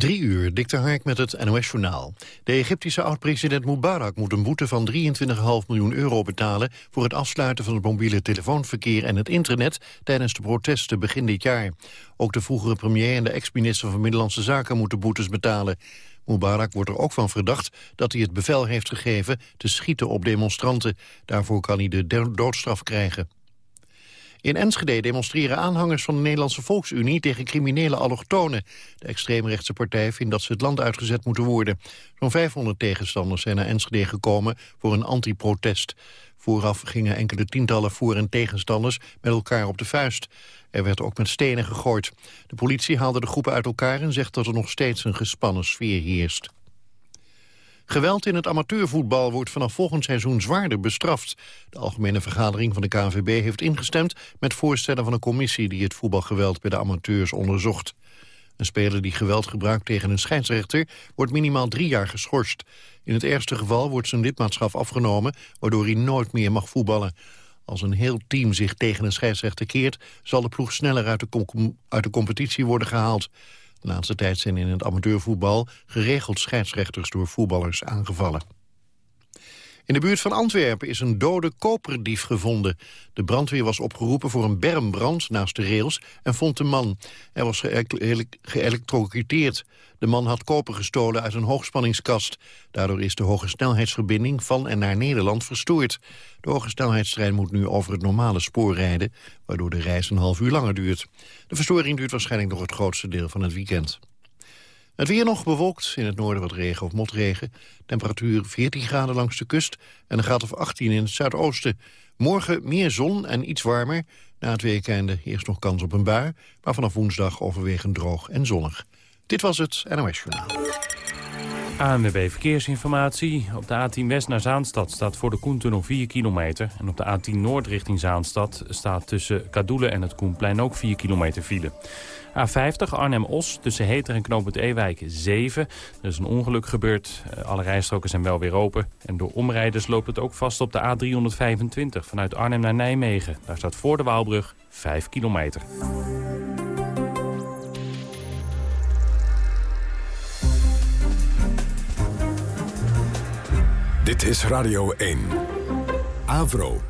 Drie uur, Dikte Hark met het NOS-journaal. De Egyptische oud-president Mubarak moet een boete van 23,5 miljoen euro betalen... voor het afsluiten van het mobiele telefoonverkeer en het internet... tijdens de protesten begin dit jaar. Ook de vroegere premier en de ex-minister van Middellandse Zaken moeten boetes betalen. Mubarak wordt er ook van verdacht dat hij het bevel heeft gegeven... te schieten op demonstranten. Daarvoor kan hij de doodstraf krijgen. In Enschede demonstreren aanhangers van de Nederlandse Volksunie tegen criminele allochtonen. De extreemrechtse partij vindt dat ze het land uitgezet moeten worden. Zo'n 500 tegenstanders zijn naar Enschede gekomen voor een antiprotest. Vooraf gingen enkele tientallen voor- en tegenstanders met elkaar op de vuist. Er werd ook met stenen gegooid. De politie haalde de groepen uit elkaar en zegt dat er nog steeds een gespannen sfeer heerst. Geweld in het amateurvoetbal wordt vanaf volgend seizoen zwaarder bestraft. De Algemene Vergadering van de KNVB heeft ingestemd met voorstellen van een commissie die het voetbalgeweld bij de amateurs onderzocht. Een speler die geweld gebruikt tegen een scheidsrechter wordt minimaal drie jaar geschorst. In het ergste geval wordt zijn lidmaatschap afgenomen, waardoor hij nooit meer mag voetballen. Als een heel team zich tegen een scheidsrechter keert, zal de ploeg sneller uit de, uit de competitie worden gehaald. De laatste tijd zijn in het amateurvoetbal geregeld scheidsrechters door voetballers aangevallen. In de buurt van Antwerpen is een dode koperdief gevonden. De brandweer was opgeroepen voor een bermbrand naast de rails en vond de man. Hij was geëlektrocuteerd. De man had koper gestolen uit een hoogspanningskast. Daardoor is de hoge snelheidsverbinding van en naar Nederland verstoord. De hoge snelheidstrein moet nu over het normale spoor rijden... waardoor de reis een half uur langer duurt. De verstoring duurt waarschijnlijk nog het grootste deel van het weekend. Het weer nog bewolkt, in het noorden wat regen of motregen. Temperatuur 14 graden langs de kust en een graad of 18 in het zuidoosten. Morgen meer zon en iets warmer. Na het weekende eerst nog kans op een bui, maar vanaf woensdag overwegend droog en zonnig. Dit was het NOS Journaal. ANWB Verkeersinformatie. Op de A10 West naar Zaanstad staat voor de Koentunnel 4 kilometer. En op de A10 Noord richting Zaanstad staat tussen Kadoelen en het Koenplein ook 4 kilometer file. A50 Arnhem-Os tussen Heter en Knoopend Ewijk 7. Er is een ongeluk gebeurd. Eh, alle rijstroken zijn wel weer open. En door omrijders loopt het ook vast op de A325 vanuit Arnhem naar Nijmegen. Daar staat voor de Waalbrug 5 kilometer. Dit is Radio 1. Avro.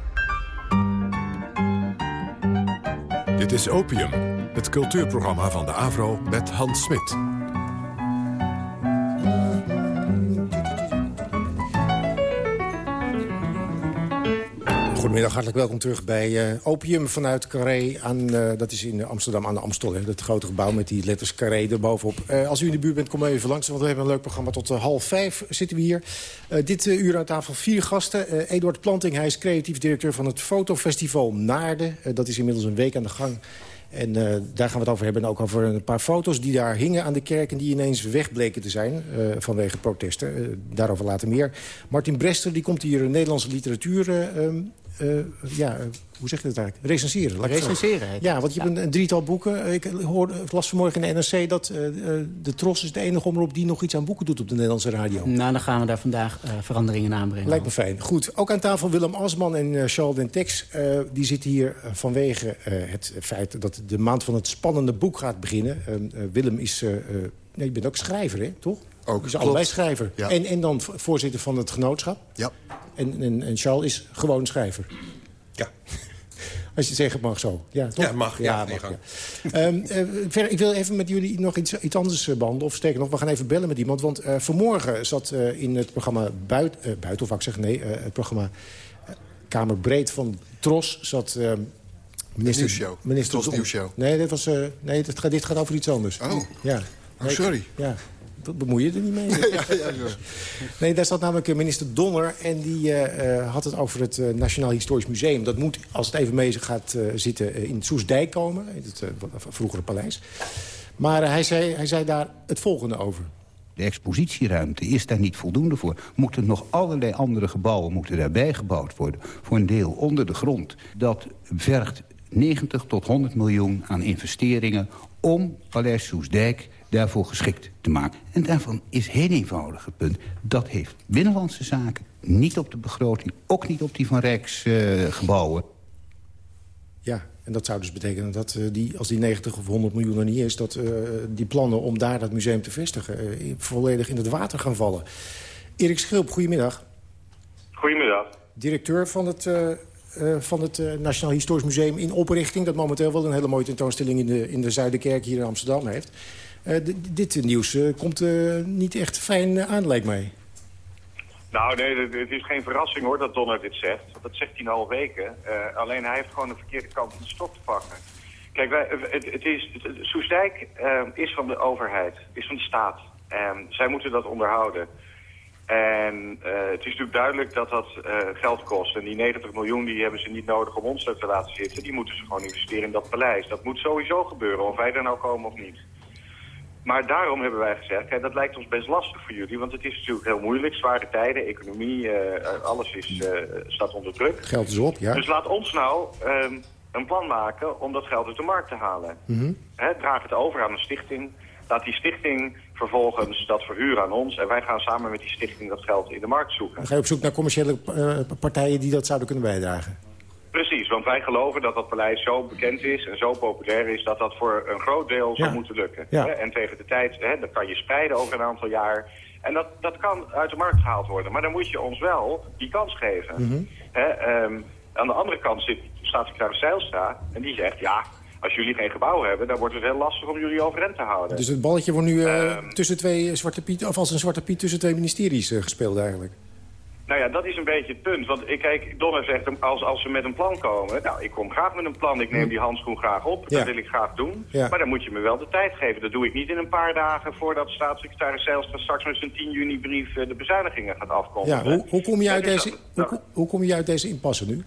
Dit is Opium, het cultuurprogramma van de Avro met Hans Smit. Goedemiddag, hartelijk welkom terug bij uh, Opium vanuit Carré. Aan, uh, dat is in Amsterdam aan de Amstel, het grote gebouw met die letters Carré erbovenop. Uh, als u in de buurt bent, kom even langs, want we hebben een leuk programma. Tot half vijf zitten we hier. dit uur aan tafel vier gasten. Eduard Planting, hij is creatief directeur van het Fotofestival Naarden. dat is inmiddels een week aan de gang. En uh, daar gaan we het over hebben. En ook over een paar foto's die daar hingen aan de kerk... en die ineens wegbleken te zijn uh, vanwege protesten. Uh, daarover later meer. Martin Brester die komt hier Nederlandse literatuur uh, ja, hoe zeg je dat eigenlijk? Recenseren. Recenseren. Ja, want je hebt een, drietal boeken. Ik, hoorde, ik las vanmorgen in de NRC dat de Tros is de enige omroep... die nog iets aan boeken doet op de Nederlandse radio. Nou, dan gaan we daar vandaag veranderingen aanbrengen. Lijkt me fijn. Goed. Ook aan tafel Willem Asman en Charles Dentex. die zitten hier vanwege het feit dat de maand van het spannende boek gaat beginnen. Willem is... nee, je bent ook schrijver, hè? Toch? Ook, dus allebei schrijver. Ja. En, en dan voorzitter van het genootschap. Ja. En, en, en Charles is gewoon schrijver. Ja. Als je het zeggen mag zo. Ja, toch? ja mag. Ja, ja, mag, ja. um, uh, ik wil even met jullie nog iets, iets anders uh, behandelen. Of sterker nog, we gaan even bellen met iemand. Want uh, vanmorgen zat in het programma Buit, Buiten, of ik zeg nee, het programma Kamerbreed van Tros... zat minister, nieuwsshow. Minister Tros Nieuwsshow. Nee, dit, was, nee dit, gaat, dit gaat over iets anders. Oh, ja. oh sorry. Ja, dat bemoei je er niet mee. ja, ja, ja. Nee, daar zat namelijk minister Donner en die uh, had het over het uh, Nationaal Historisch Museum. Dat moet, als het even mee gaat uh, zitten, in Soesdijk komen, in het vroegere paleis. Maar hij, zei, hij zei daar het volgende over. De expositieruimte is daar niet voldoende voor. Moeten nog allerlei andere gebouwen moeten daarbij gebouwd worden. Voor een deel onder de grond. Dat vergt 90 tot 100 miljoen aan investeringen om Paleis Soesdijk daarvoor geschikt te maken. En daarvan is heel eenvoudig het punt. Dat heeft Binnenlandse Zaken niet op de begroting... ook niet op die van Rijksgebouwen. Uh, ja, En dat zou dus betekenen dat uh, die, als die 90 of 100 miljoen er niet is... dat uh, die plannen om daar dat museum te vestigen uh, volledig in het water gaan vallen. Erik Schilp, goedemiddag. Goedemiddag. Directeur van het, van het Nationaal Historisch Museum in oprichting... dat momenteel wel een hele mooie tentoonstelling in de, in de Zuiderkerk hier in Amsterdam heeft. Dit nieuws komt niet echt fijn aan, lijkt mij. Nou, nee, het is geen verrassing hoor dat Donner dit zegt. Dat zegt hij al weken. Alleen hij heeft gewoon de verkeerde kant van de stok te pakken. Kijk, wij, het, het is, het, uh, is van de overheid, is van de staat. En zij moeten dat onderhouden. En het is natuurlijk duidelijk dat dat geld kost. En die 90 miljoen die hebben ze niet nodig om ons te laten zitten. Die moeten ze gewoon investeren in dat paleis. Dat moet sowieso gebeuren, of wij er nou komen of niet. Maar daarom hebben wij gezegd, kijk, dat lijkt ons best lastig voor jullie. Want het is natuurlijk heel moeilijk, zware tijden, economie, uh, alles is, uh, staat onder druk. Geld is op, ja. Dus laat ons nou um, een plan maken om dat geld uit de markt te halen. Mm -hmm. He, draag het over aan een stichting. Laat die stichting vervolgens dat verhuren aan ons. En wij gaan samen met die stichting dat geld in de markt zoeken. Dan ga je op zoek naar commerciële uh, partijen die dat zouden kunnen bijdragen. Precies, want wij geloven dat dat paleis zo bekend is en zo populair is... dat dat voor een groot deel zou Ja. moeten lukken. Ja. En tegen de tijd, hè, dat kan je spreiden over een aantal jaar. En dat, dat kan uit de markt gehaald worden. Maar dan moet je ons wel die kans geven. Mhm. Hè, ehm, aan de andere kant zit staatssecretaris Zijlstra en die zegt... ja, als jullie geen gebouw hebben, dan wordt het heel lastig om jullie overeind te houden. Dus het balletje wordt nu eh, Ehm. tussen twee zwarte piet, of als een zwarte piet tussen twee ministeries eh, gespeeld eigenlijk. Nou ja, dat is een beetje het punt. Want ik kijk, Donner zegt, als, als ze met een plan komen... Nou, ik kom graag met een plan. Ik neem die handschoen graag op. Ja. Dat wil ik graag doen. Ja. Maar dan moet je me wel de tijd geven. Dat doe ik niet in een paar dagen... voordat staatssecretaris Zijlstra straks met zijn 10 juni brief... eh, de bezuinigingen gaat Ja, afkondigen. hoe, hoe, kom je uit Ja, dus deze, dat- hoe, hoe kom je uit deze impasse nu?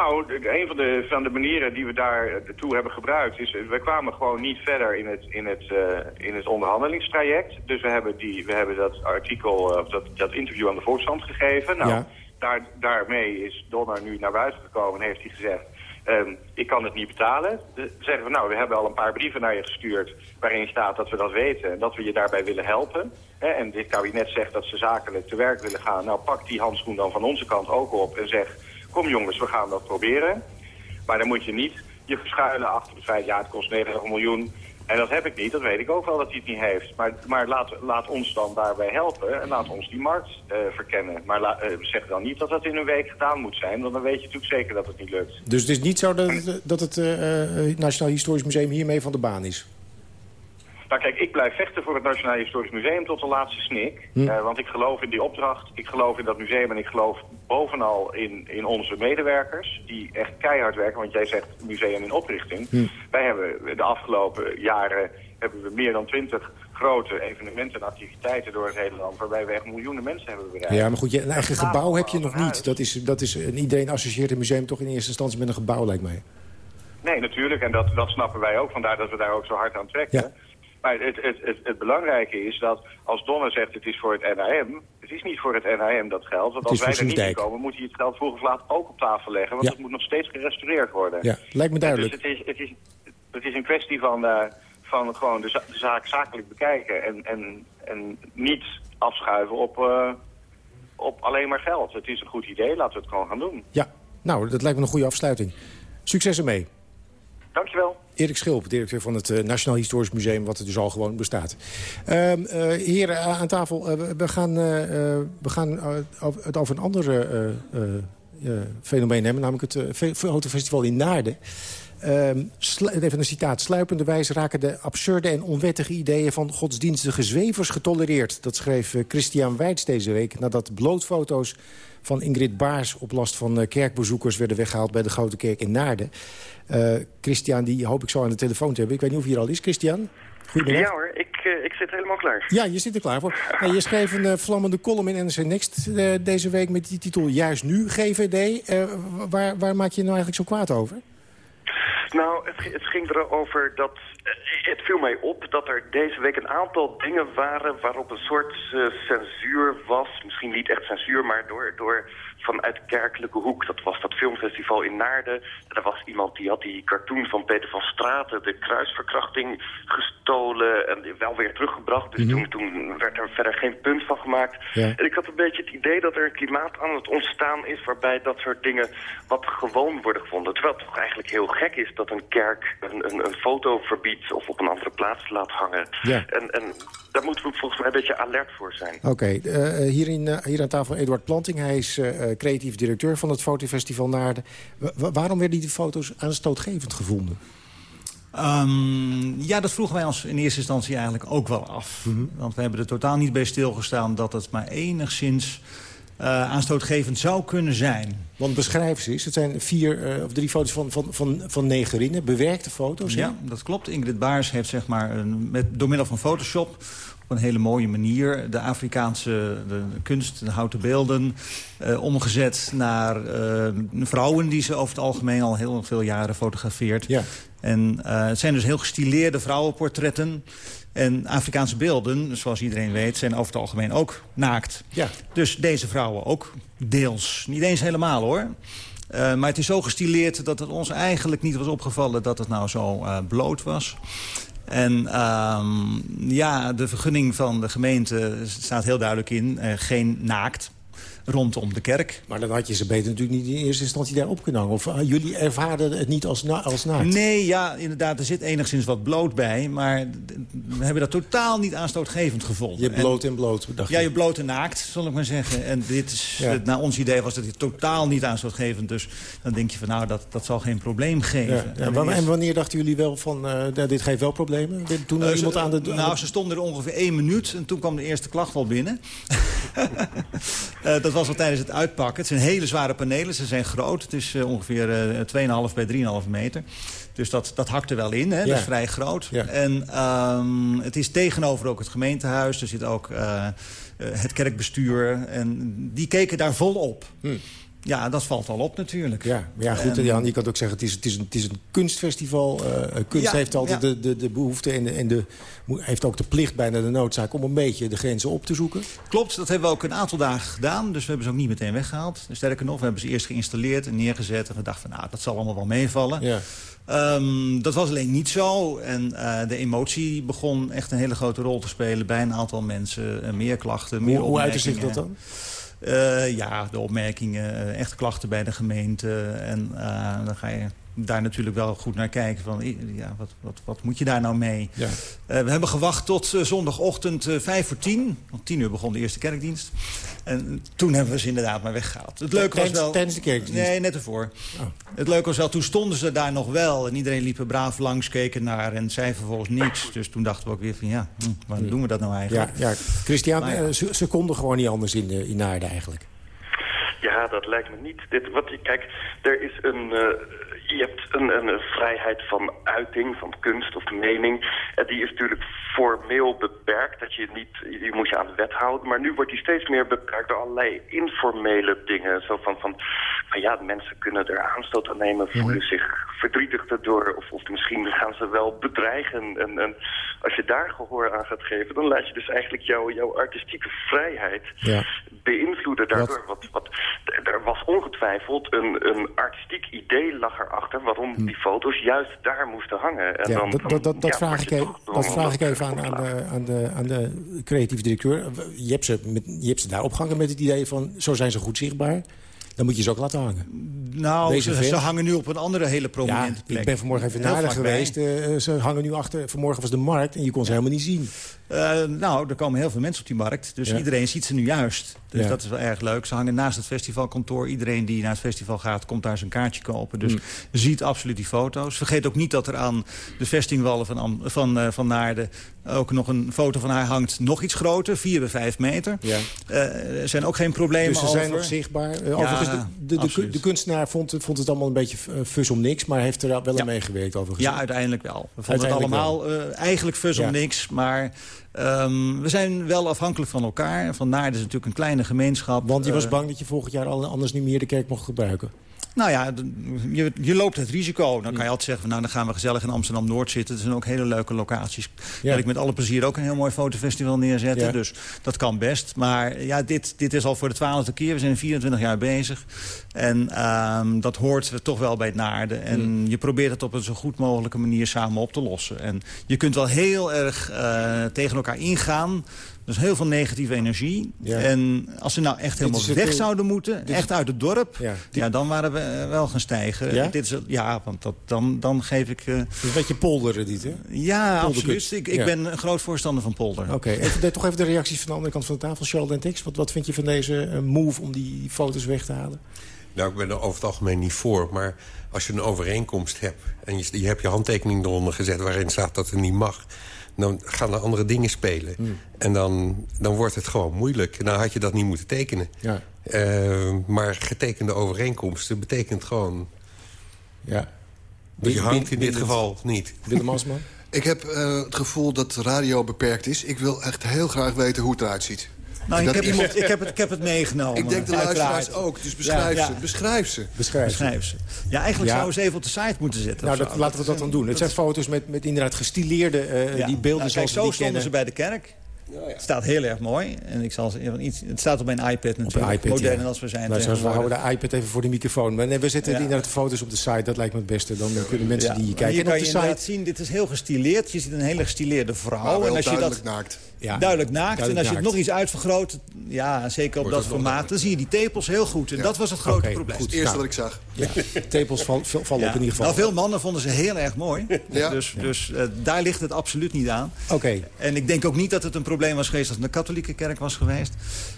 Nou, een van de, van de manieren die we daar eh, toe hebben gebruikt is... eh, we kwamen gewoon niet verder in het, in het, eh, in het onderhandelingstraject. Dus we hebben, die, we hebben dat artikel, eh, dat, dat interview aan de Volkskrant gegeven. Nou, Ja. daar, daarmee is Donner nu naar buiten gekomen en heeft hij gezegd... ehm, ik kan het niet betalen. Dan zeggen we, nou, we hebben al een paar brieven naar je gestuurd... waarin staat dat we dat weten en dat we je daarbij willen helpen. Hè, en dit kabinet zegt dat ze zakelijk te werk willen gaan. Nou, pak die handschoen dan van onze kant ook op en zeg... kom jongens, we gaan dat proberen. Maar dan moet je niet je verschuilen achter het feit... ja, het kost 90 miljoen en dat heb ik niet. Dat weet ik ook wel dat hij het niet heeft. Maar, maar laat, laat ons dan daarbij helpen en laat ons die markt eh, verkennen. Maar eh, zeg dan niet dat dat in een week gedaan moet zijn... want dan weet je natuurlijk zeker dat het niet lukt. Dus het is niet zo dat, het- dat het eh, eh, Nationaal Historisch Museum hiermee van de baan is? Nou kijk, ik blijf vechten voor het Nationaal Historisch Museum tot de laatste snik. Hm. Eh, want ik geloof in die opdracht, ik geloof in dat museum en ik geloof bovenal in, in onze medewerkers. Die echt keihard werken, want jij zegt museum in oprichting. Hm. Wij hebben de afgelopen jaren hebben we meer dan twintig grote evenementen en activiteiten door het hele land... waarbij we echt miljoenen mensen hebben bereikt. Ja, maar goed, je, een eigen Dat gebouw heb je nog niet. Dat is, dat is, en iedereen associeert een museum toch in eerste instantie met een gebouw, lijkt mij. Nee, natuurlijk. En dat, dat snappen wij ook. Vandaar dat we daar ook zo hard aan trekken. Ja. Maar het, het, het, het belangrijke is dat als Donner zegt het is voor het NAM... het is niet voor het NAM dat geld. Want als wij er niet in komen... moet hij het geld vroeg of laat ook op tafel leggen. Want Ja. het moet nog steeds gerestaureerd worden. Ja, lijkt me duidelijk. Dus het is, het is, het is een kwestie van, eh, van gewoon de, za- de zaak zakelijk bekijken... en, en, en niet afschuiven op, eh, op alleen maar geld. Het is een goed idee, laten we het gewoon gaan doen. Ja, nou, dat lijkt me een goede afsluiting. Succes ermee. Dankjewel. Erik Schilp, directeur van het eh, Nationaal Historisch Museum... wat er dus al gewoon bestaat. Ehm eh, heren eh, aan tafel, we- gaan, we gaan het over een ander fenomeen hebben... namelijk het fe- fotofestival in Naarden. Ehm, even een citaat. Sluipenderwijs raken de absurde en onwettige ideeën... van godsdienstige zwevers getolereerd. Dat schreef Christian Weitz deze week... nadat blootfoto's van Ingrid Baars op last van eh, kerkbezoekers... werden weggehaald bij de Grote Kerk in Naarden. Eh, Christian, die hoop ik zo aan de telefoon te hebben. Ik weet niet of hij er al is. Christian? Goedemiddag. Ja hoor, ik, eh, ik zit helemaal klaar. Ja, je zit er klaar voor. Nou, je schreef een vlammende column in NRC Next deze week met die titel Juist Nu, GVD. Waar, waar maak je je nou eigenlijk zo kwaad over? Nou, het, het ging erover dat... eh, het viel mij op dat er deze week een aantal dingen waren... waarop een soort eh, censuur was. Misschien niet echt censuur, maar door, door vanuit Kerkelijke Hoek. Dat was dat filmfestival in Naarden. Er was iemand die had die cartoon van Peter van Straten, de kruisverkrachting, gestolen en wel weer teruggebracht. Dus toen, toen werd er verder geen punt van gemaakt. Ja. En ik had een beetje het idee dat er een klimaat aan het ontstaan is... waarbij dat soort dingen wat gewoon worden gevonden. Terwijl het toch eigenlijk heel gek is dat een kerk een, een, een foto verbiedt... of op een andere plaats laat hangen. Ja. En, en daar moeten we volgens mij een beetje alert voor zijn. Oké, eh, hier, in, eh, hier aan tafel Eduard Planting. Hij is eh, eh, creatief directeur van het fotofestival Naarden. Wa- wa- waarom werden die foto's aanstootgevend gevonden? Ehm, ja, dat vroegen wij ons in eerste instantie eigenlijk ook wel af. Mhm. Want we hebben er totaal niet bij stilgestaan dat het maar enigszins eh, aanstootgevend zou kunnen zijn. Want beschrijf ze eens. Het zijn vier eh, of drie foto's van, van, van, van negerinnen. Bewerkte foto's. hè? Ja, dat klopt. Ingrid Baars heeft zeg maar een, met, door middel van Photoshop op een hele mooie manier de Afrikaanse de, kunst, de houten beelden, eh, omgezet naar eh, vrouwen die ze over het algemeen al heel veel jaren fotografeert. Ja. En eh, het zijn dus heel gestileerde vrouwenportretten. En Afrikaanse beelden, zoals iedereen weet, zijn over het algemeen ook naakt. Ja. Dus deze vrouwen ook deels. Niet eens helemaal hoor. Maar het is zo gestileerd dat het ons eigenlijk niet was opgevallen... dat het nou zo bloot was. En ehm, ja, de vergunning van de gemeente staat heel duidelijk in. eh, geen naakt rondom de kerk. Maar dan had je ze beter natuurlijk niet in eerste instantie daarop kunnen hangen. Of ah, jullie ervaarden het niet als, na als naakt? Nee, ja, inderdaad, er zit enigszins wat bloot bij. Maar we hebben dat totaal niet aanstootgevend gevonden. Je En- bloot en bloot, dacht Ja, je. bloot en naakt, zal ik maar zeggen. En dit is, Ja. het- naar ons idee was dat dit totaal niet aanstootgevend. Dus dan denk je van, nou, dat, dat zal geen probleem geven. Ja, ja, En wanneer dachten jullie wel van, eh, dit geeft wel problemen? Toen er Eh, iemand ze, aan de... aan nou, ze stonden er ongeveer één minuut en toen kwam de eerste klacht al binnen. Eh, dat was al tijdens het uitpakken. Het zijn hele zware panelen, ze zijn groot. Het is eh, ongeveer eh 2,5 bij 3,5 meter. Dus dat, dat hakt er wel in, hè? Ja. dat is vrij groot. Ja. En ehm, het is tegenover ook het gemeentehuis. Er zit ook eh, eh, het kerkbestuur. En die keken daar vol op. Ja, dat valt al op natuurlijk. Ja, ja, goed. En- Jan, je kan ook zeggen, het is, het is, een, het is een kunstfestival. Eh, kunst Ja, heeft altijd ja. de, de, de behoefte en, de, en de, heeft ook de plicht, bijna de noodzaak... om een beetje de grenzen op te zoeken. Klopt, dat hebben we ook een aantal dagen gedaan. Dus we hebben ze ook niet meteen weggehaald. Sterker nog, we hebben ze eerst geïnstalleerd en neergezet. En we dachten van, nou, dat zal allemaal wel meevallen. Ja. Ehm, dat was alleen niet zo. En eh, de emotie begon echt een hele grote rol te spelen... bij een aantal mensen. Eh, meer klachten, meer Hoe, hoe uitte zich dat dan? Eh, ja, de opmerkingen, eh, echt klachten bij de gemeente. En eh, dan ga je daar natuurlijk wel goed naar kijken. Van, ja, wat, wat, wat moet je daar nou mee? Ja. Eh, we hebben gewacht tot eh, zondagochtend eh, vijf voor tien. Om tien uur begon de eerste kerkdienst. En toen hebben we ze inderdaad maar weggehaald. Het leuke was Tijdens- wel... tijdens de kerkdienst? Nee, net ervoor. Oh. Het leuke was wel, toen stonden ze daar nog wel. En iedereen liep er braaf langs, keken naar en zei vervolgens niks. Dus toen dachten we ook weer van ja, hm, waarom doen we dat nou eigenlijk? ja. Christian, ja. eh, ze, ze konden gewoon niet anders in, eh, in Naarden eigenlijk. Ja, dat lijkt me niet. Dit, wat, je- kijk, er is een... eh, je hebt een, een, vrijheid van uiting, van kunst of mening. En die is natuurlijk formeel beperkt. Dat je niet, die moet je aan de wet houden. Maar nu wordt die steeds meer beperkt door allerlei informele dingen. Zo van, van, van ja, mensen kunnen er aanstoot aan nemen, voelen zich verdrietig erdoor. Of, of misschien gaan ze wel bedreigen. En, en als je daar gehoor aan gaat geven, dan laat je dus eigenlijk jouw jouw artistieke vrijheid Ja. Beïnvloeden daardoor. Wat, wat, er was ongetwijfeld een, een artistiek idee lag erachter... waarom die foto's juist daar moesten hangen. En Hm. Ja, dan, dat, dat, dat, ja, vraag ik even, dat vraag ik even aan, aan, de, aan, de, aan de creatieve directeur. Je hebt, ze met, je hebt ze daar opgehangen met het idee van... zo zijn ze goed zichtbaar. Dan moet je ze ook laten hangen. Nou, ze, hangen nu op een andere hele Ja, prominente plek. ik ben vanmorgen even naar geweest. Eh, ze hangen nu achter. Vanmorgen was de markt en je kon ze helemaal niet zien. Eh, nou, er komen heel veel mensen op die markt. Dus Ja. iedereen ziet ze nu juist. Dus Ja. dat is wel erg leuk. Ze hangen naast het festivalkantoor. Iedereen die naar het festival gaat, komt daar zijn kaartje kopen. Dus Mm. ziet absoluut die foto's. Vergeet ook niet dat er aan de vestingwallen van, Am- van, eh, van Naarden... ook nog een foto van haar hangt. Nog iets groter, 4 bij 5 meter. Ja. Eh, er zijn ook geen problemen Dus ze over. zijn nog zichtbaar. Eh, overigens, de, de, de, kunstenaar vond, het- vond het allemaal een beetje eh, fus om niks... maar heeft er wel Ja. aan meegewerkt overigens. Ja, uiteindelijk wel. We vonden het allemaal eigenlijk fus om Ja. niks. Maar ehm, we zijn wel afhankelijk van elkaar. Van Naarden is natuurlijk een kleine gemeenschap. Want je was bang dat je volgend jaar anders niet meer de kerk mocht gebruiken. Nou ja, je, je loopt het risico. Dan kan je altijd zeggen, nou, dan gaan we gezellig in Amsterdam-Noord zitten. Er zijn ook hele leuke locaties. Ja. Wil ik met alle plezier ook een heel mooi fotofestival neerzetten. Ja. Dus dat kan best. Maar ja, dit, dit is al voor de twaalfde keer. We zijn 24 jaar bezig. En ehm, dat hoort toch wel bij het naarden. En Mm. je probeert het op een zo goed mogelijke manier samen op te lossen. En je kunt wel heel erg eh, tegen elkaar ingaan. Dus heel veel negatieve energie. Ja. En als ze nou echt helemaal weg zouden moeten, echt uit het dorp... Ja. Ja, dan waren we eh, wel gaan stijgen. Ja? Dit is, ja, want dat, dan, dan geef ik... Het is een beetje polderen dit, hè? ja, absoluut. Ik, ik Ja. ben een groot voorstander van polder. Oké, even, toch even de reacties van de andere kant van de tafel. Charles en Tix, wat, wat vind je van deze eh, move om die foto's weg te halen? Nou, ik ben er over het algemeen niet voor. Maar als je een overeenkomst hebt... en je, je hebt je handtekening eronder gezet waarin staat dat het niet mag... dan gaan er andere dingen spelen. Hmm. En dan, dan wordt het gewoon moeilijk. Nou had je dat niet moeten tekenen. Ja. Eh, maar getekende overeenkomsten betekent gewoon... Ja. dat je hangt in dit geval niet. Willem Asman? Ik heb eh, het gevoel dat radio beperkt is. Ik wil echt heel graag weten hoe het eruit ziet. Nou, ik heb, iemand- ik, heb het, ik heb het meegenomen. Ik denk de uiteraard. luisteraars ook, dus beschrijf Ja, ze. ja. Beschrijf ze. Beschrijf. ze. Beschrijf ze. Ja, eigenlijk Ja. zouden ze even op de site moeten zetten. Nou, dat, laten we dat dan doen. Het zijn foto's met, met inderdaad gestileerde, eh, Ja. die beelden Nou, zoals kijk, we zo die stonden kennen. ze bij de kerk. Het staat heel erg mooi. En ik zal iets, het staat op mijn iPad natuurlijk. Op een iPad, Modern ja. als we zijn Nou, zoals we houden de iPad even voor de microfoon. Maar nee, we zetten Ja. inderdaad de foto's op de site. Dat lijkt me het beste. Dan kunnen mensen Ja, die maar kijken. Hier En op kan de je site... inderdaad zien, dit is heel gestileerd. Je ziet een hele gestileerde vrouw. Maar wel en als je dat naakt. Ja. duidelijk naakt. en als je het naakt. nog iets uitvergroot, ja, zeker op Wordt dat formaat... dan zie je die tepels heel goed. En dat was het grote probleem. goed. Het eerste Nou. wat ik zag. Ja, tepels val- val- vallen Ja. op in ieder geval. Nou, veel mannen vonden ze heel erg mooi. Ja. Dus, dus eh, daar ligt het absoluut niet aan. Oké. En ik denk ook niet dat het een probleem was geweest als het een katholieke kerk was geweest.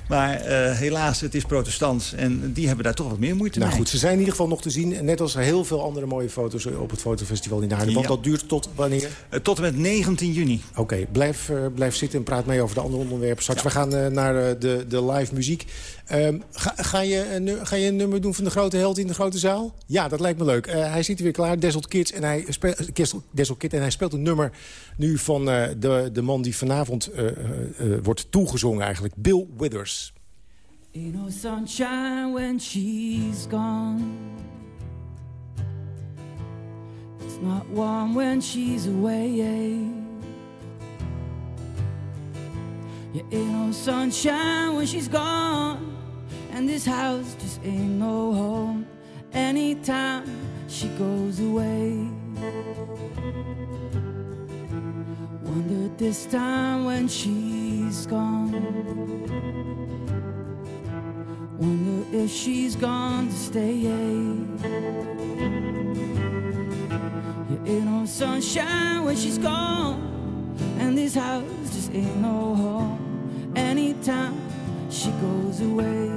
Maar eh, helaas, het is protestants. En die hebben daar toch wat meer moeite Nou mee. goed, ze zijn in ieder geval nog te zien. Net als heel veel andere mooie foto's op het fotofestival in Haarlem. Want dat duurt tot wanneer? Eh, tot en met 19 juni. Oké, blijf, blijf zitten en praat mee over de andere onderwerpen. Straks, we gaan eh, naar eh, de, de live muziek. Ehm, ga, ga, je ga je een nummer doen van de grote held in de grote zaal? Ja, dat lijkt me leuk. Eh, hij zit hier weer klaar, Desert Kids. En hij speelt, Kid, en hij speelt een nummer nu van eh, de, de man die vanavond eh, eh, eh, wordt toegezongen eigenlijk. Bill Withers. Ain't no sunshine when she's gone. It's not warm when she's away. Yeah, ain't no sunshine when she's gone. And this house just ain't no home anytime she goes away. Wonder this time when she's gone. Wonder if she's gone to stay. Yeah, ain't no sunshine when she's gone, and this house just ain't no home. Anytime she goes away,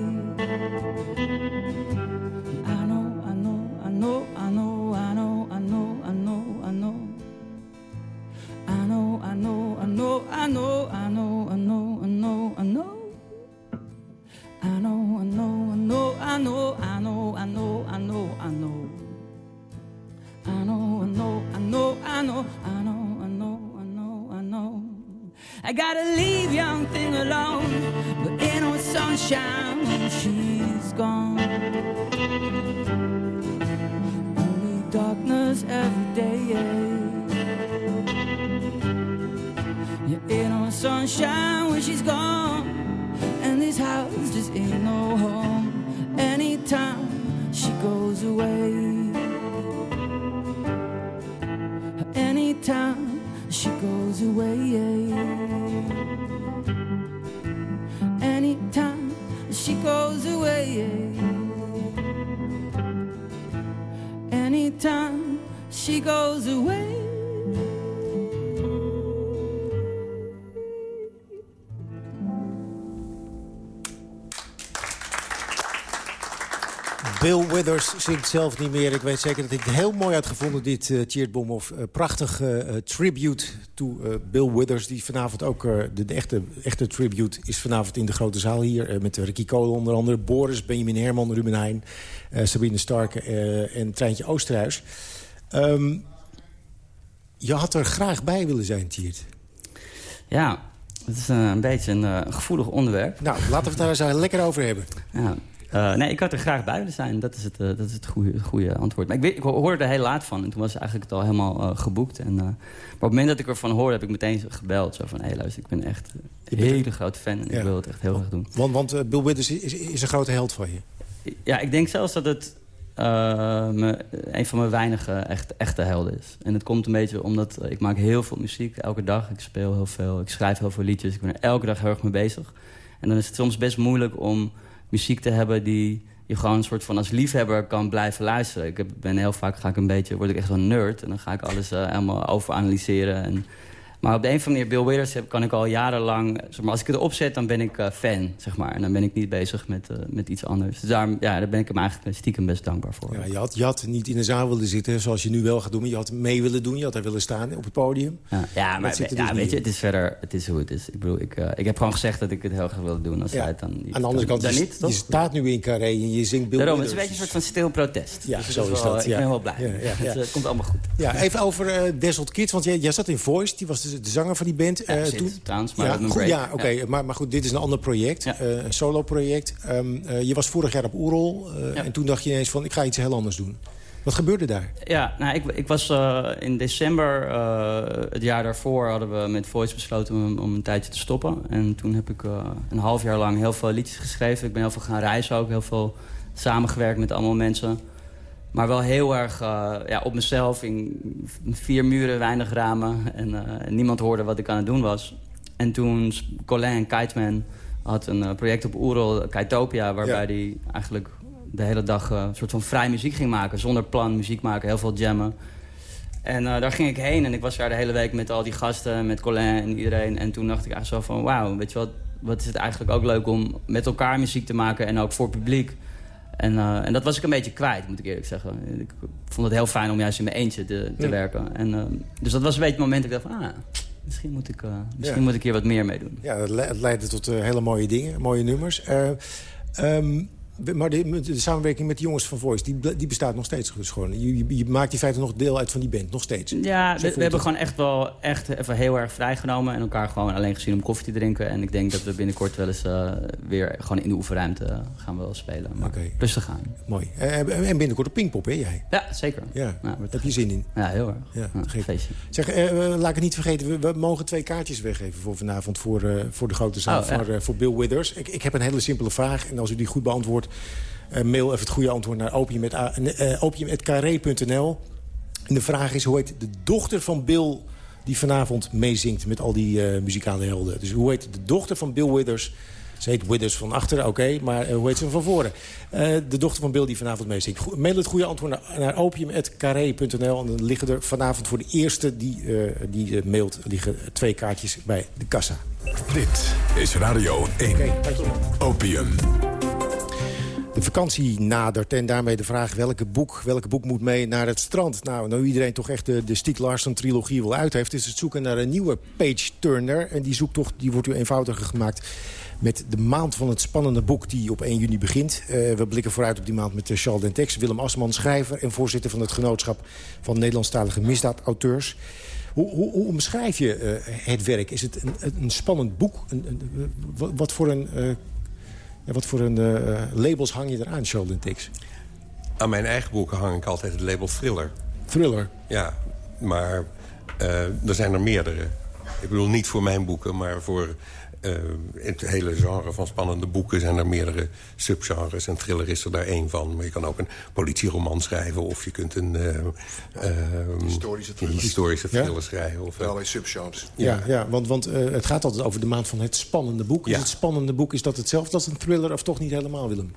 Bill Withers zingt zelf niet meer. Ik weet zeker dat ik het heel mooi had gevonden, dit uh, Bomhoff. Uh, prachtig uh, tribute to Bill Withers. Die vanavond ook, de, de, echte, echte tribute is vanavond in de grote zaal hier. met Ricky Kool onder andere. Boris, Benjamin Herman, Ruben Heijn, Sabine Starke en Treintje Oosterhuis. Um, je had er graag bij willen zijn, Tjeerd. Ja, het is een beetje een gevoelig onderwerp. Nou, laten we het daar eens lekker over hebben. Ja. Uh, nee, ik had er graag bij willen zijn. Dat is het, uh, dat is het goede, goede antwoord. Maar ik, weet, ik hoorde er heel laat van. En toen was eigenlijk het al helemaal uh, geboekt. En, maar op het moment dat ik ervan hoorde, heb ik meteen gebeld. Zo van, hé hey, luister, ik ben echt een hele grote fan. En ja. ik wil het echt heel graag doen. Want, want Bill Withers is, is, een grote held van je. Ja, ik denk zelfs dat het me, een van mijn weinige echt, echte helden is. En het komt een beetje omdat ik maak heel veel muziek. Elke dag, ik speel heel veel. Ik schrijf heel veel liedjes. Ik ben er elke dag heel erg mee bezig. En dan is het soms best moeilijk om muziek te hebben die je gewoon een soort van als liefhebber kan blijven luisteren. Ik ben heel vaak ga ik een beetje, word ik echt zo'n nerd. En dan ga ik alles uh, helemaal overanalyseren. En maar op de een of andere manier, Bill Withers kan ik al jarenlang... Zeg maar, als ik het opzet, dan ben ik uh, fan, zeg maar. En dan ben ik niet bezig met, uh, met iets anders. Dus daar, ja, daar ben ik hem eigenlijk stiekem best dankbaar voor. Ja, je, had, je had niet in de zaal willen zitten zoals je nu wel gaat doen. Maar je had mee willen doen, je had daar willen staan op het podium. Ja, ja maar ja, dus weet je, het is verder het is hoe het is. Ik bedoel, ik, uh, ik heb gewoon gezegd dat ik het heel graag wilde doen. Als ja. het dan Aan de andere kant, dan je, niet, je staat nu in Carré en je zingt Bill Daarom, Withers. het is een beetje een soort van stil protest. Ja, dus zo is dat. Ik ben wel blij. Het komt allemaal goed. Ja, even over Desert Kids, want jij, jij zat in Voice. Die was de, de zanger van die band. Ja, toen, trouwens, maar ja, break. ja oké. Okay, maar, maar goed, dit is een ander project. Ja. Uh, een solo-project. Um, uh, je was vorig jaar op Oerol. En toen dacht je ineens van, ik ga iets heel anders doen. Wat gebeurde daar? Ja, nou, ik, ik was in december, het jaar daarvoor... hadden we met Voice besloten om, om een tijdje te stoppen. En toen heb ik een half jaar lang heel veel liedjes geschreven. Ik ben heel veel gaan reizen ook. Heel veel samengewerkt met allemaal mensen... Maar wel heel erg uh, ja, op mezelf, in vier muren, weinig ramen. En uh, niemand hoorde wat ik aan het doen was. En toen Colin Kiteman had een uh, project op Oerol, Kitopia... waarbij hij ja. eigenlijk de hele dag een soort van vrij muziek ging maken. Zonder plan muziek maken, heel veel jammen. En daar ging ik heen en ik was daar de hele week met al die gasten... met Colin en iedereen. En toen dacht ik eigenlijk zo van, wauw, weet je wat... wat is het eigenlijk ook leuk om met elkaar muziek te maken... en ook voor publiek... En, uh, en dat was ik een beetje kwijt, moet ik eerlijk zeggen. Ik vond het heel fijn om juist in mijn eentje te, te ja. werken. En, uh, dus dat was een beetje het moment dat ik dacht van... Ah, misschien moet ik, uh, misschien ja. moet ik hier wat meer mee doen. Ja, le het leidde tot hele mooie dingen, mooie nummers. Um, maar de, de, samenwerking met de jongens van Voice, die, die bestaat nog steeds dus gewoon. Je, je, je, maakt in feite nog deel uit van die band, nog steeds. Ja, we, we hebben gewoon echt wel echt even heel erg vrijgenomen... en elkaar gewoon alleen gezien om koffie te drinken. En ik denk dat we binnenkort wel eens uh, weer gewoon in de oefenruimte gaan we wel spelen. Maar okay. rustig gaan. Mooi. Uh, en binnenkort op Pinkpop, hè jij? Ja, zeker. Ja, ja heb je zin in? Ja, heel erg. Ja, ja feestje. Zeg, uh, laat ik het niet vergeten, we, we, mogen twee kaartjes weggeven voor vanavond... voor, voor de grote zaal, oh, voor, voor Bill Withers. Ik, ik heb een hele simpele vraag en als u die goed beantwoordt... Uh, mail even het goede antwoord naar opium.carré.nl. En de vraag is, hoe heet de dochter van Bill die vanavond meezingt met al die uh, muzikale helden? Dus hoe heet de dochter van Bill Withers? Ze heet Withers van achter, oké, okay, maar uh, hoe heet ze van voren? de dochter van Bill die vanavond meezingt. Go mail het goede antwoord naar, naar opium.carré.nl. En dan liggen er vanavond voor de eerste die, die mailt... liggen twee kaartjes bij de kassa. Dit is Radio 1. Okay, Opium. De vakantie nadert en daarmee de vraag welke boek, welke boek moet mee naar het strand. Nou, nou iedereen toch echt de, de Stieg Larsson trilogie wel uit heeft... is het zoeken naar een nieuwe page-turner. En die zoektocht die wordt u eenvoudiger gemaakt met de maand van het spannende boek die op 1 juni begint. Uh, we blikken vooruit op die maand met Charles Dentex, Willem Asman, schrijver... en voorzitter van het genootschap van Nederlandstalige misdaadauteurs. Hoe, hoe, hoe omschrijf je uh, het werk? Is het een, een spannend boek? Een, wat voor een... ja, wat voor een uh, labels hang je eraan, Sheldon Tix? Aan mijn eigen boeken hang ik altijd het label thriller. Thriller? Ja, maar uh, er zijn er meerdere. Ik bedoel, niet voor mijn boeken, maar voor uh, het hele genre van spannende boeken... zijn er meerdere subgenres. En thriller is er daar één van. Maar je kan ook een politieroman schrijven... of je kunt een, uh, uh, historische thriller, historische thriller ja? schrijven. Of, allerlei subgenres. Ja, ja, ja want, want het gaat altijd over de maand van het spannende boek. Is het spannende boek, is dat hetzelfde als een thriller... of toch niet helemaal, Willem?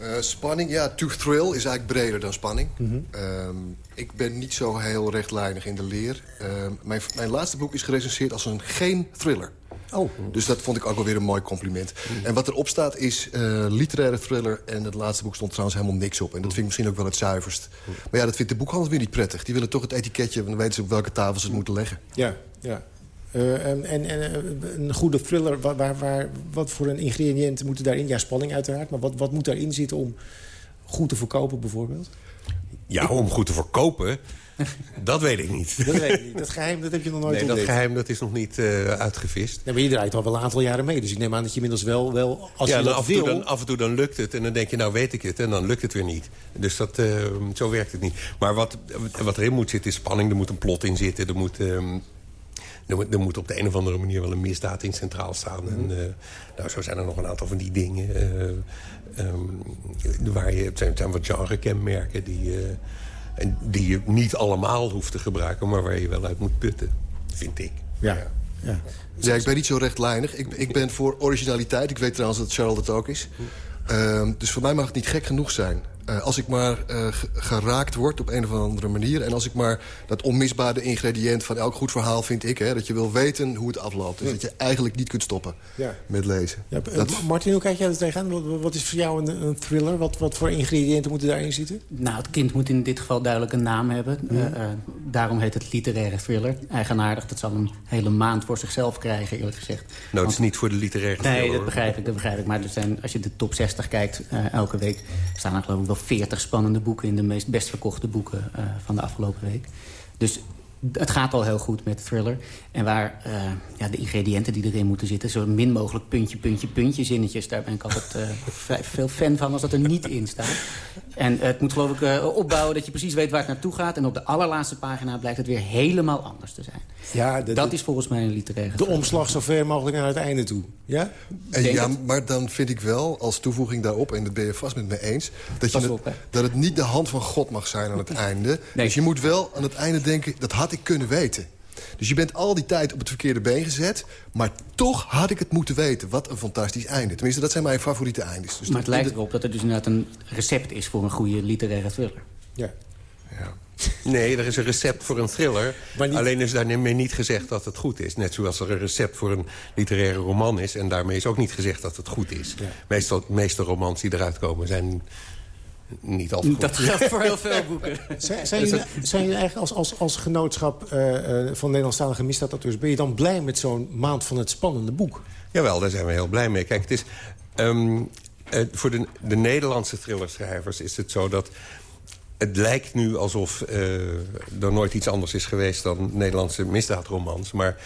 Uh, spanning, ja, to thrill is eigenlijk breder dan spanning. Mm -hmm. um, ik ben niet zo heel rechtlijnig in de leer. Uh, mijn, mijn, laatste boek is gerecenseerd als een geen thriller. Oh. Dus dat vond ik ook wel weer een mooi compliment. Mm. En wat erop staat is uh, literaire thriller. En het laatste boek stond trouwens helemaal niks op. En dat vind ik misschien ook wel het zuiverst. Maar ja, dat vindt de boekhandel weer niet prettig. Die willen toch het etiketje, dan weten ze op welke tafel ze het moeten leggen. Ja, ja. Uh, en, en, en een goede thriller, waar, waar, waar, wat voor een ingrediënt moet er daarin? Ja, spanning uiteraard, maar wat, wat moet daarin zitten om goed te verkopen bijvoorbeeld? Ja, om goed te verkopen Dat weet ik niet. Dat weet ik niet. Dat geheim dat heb je nog nooit Nee, dat ontdekt. geheim dat is nog niet eh, uitgevist. Nee, maar je draait al wel een aantal jaren mee. Dus ik neem aan dat je inmiddels wel, wel als ja, je dat af, en toe wil... dan, af en toe dan lukt het. En dan denk je, nou weet ik het. En dan lukt het weer niet. Dus dat, eh, zo werkt het niet. Maar wat, wat erin moet zitten is spanning. Er moet een plot in zitten. Er moet, ehm, er, moet, op de een of andere manier wel een misdaad in centraal staan. En eh, nou, zo zijn er nog een aantal van die dingen. eh, ehm, waar je, het, zijn, het zijn wat genre-kenmerken die, en die je niet allemaal hoeft te gebruiken... maar waar je wel uit moet putten, vind ik. Ja. ja. Ja, ik ben niet zo rechtlijnig. Ik, ik ben voor originaliteit. Ik weet trouwens dat Charles dat ook is. Ehm, dus voor mij mag het niet gek genoeg zijn. Eh, als ik maar eh, ge- geraakt word op een of andere manier... en als ik maar dat onmisbare ingrediënt van elk goed verhaal vind ik... Hè, dat je wil weten hoe het afloopt. Dus dat je eigenlijk niet kunt stoppen Ja. met lezen. Ja, eh, dat, Martin, hoe kijk jij er tegenaan? Wat, wat is voor jou een, een thriller? Wat, wat voor ingrediënten moeten daarin zitten? Nou, het kind moet in dit geval duidelijk een naam hebben. Daarom heet het literaire thriller. Eigenaardig, dat zal een hele maand voor zichzelf krijgen, eerlijk gezegd. Nou, het is niet voor de literaire Nee, thriller, dat hoor. begrijp ik, dat begrijp ik. Maar er zijn, als je de top 60 kijkt, elke week... staan er geloof ik wel 40 spannende boeken... in de meest best verkochte boeken eh, van de afgelopen week. Dus het gaat al heel goed met thriller. En waar eh, ja, de ingrediënten die erin moeten zitten... zo min mogelijk puntje, puntje, puntje zinnetjes... daar ben ik altijd eh, veel fan van als dat er niet in staat. En het moet geloof ik eh, opbouwen dat je precies weet waar het naartoe gaat... en op de allerlaatste pagina blijkt het weer helemaal anders te zijn. Ja, dat is volgens mij een literaire De omslag zo ver mogelijk naar het einde toe. Ja? En ja, het. maar dan vind ik wel, als toevoeging daarop... en dat ben je vast met me eens... dat, je Pas het, op, hè. dat het niet de hand van God mag zijn aan het einde. Dus je moet wel aan het einde denken, dat had ik kunnen weten. Dus je bent al die tijd op het verkeerde been gezet... maar toch had ik het moeten weten. Wat een fantastisch einde. Tenminste, dat zijn mijn favoriete eindes. Dus maar het lijkt erop dat er dus inderdaad een recept is voor een goede literaire thriller. Ja. Nee, er is een recept voor een thriller. Maar niet- Alleen is daarmee niet gezegd dat het goed is. Net zoals er een recept voor een literaire roman is. En daarmee is ook niet gezegd dat het goed is. Meestal, de meeste romans die eruit komen zijn niet goed. Dat geldt voor heel veel boeken. Zijn, zijn, jullie, zijn jullie eigenlijk als, als, als genootschap eh, eh, van Nederlandstalige misdaadacteurs... ben je dan blij met zo'n maand van het spannende boek? Jawel, daar zijn we heel blij mee. Kijk, het is... ehm, eh, voor de, de Nederlandse thrillerschrijvers is het zo dat... Het lijkt nu alsof eh, er nooit iets anders is geweest dan Nederlandse misdaadromans. Maar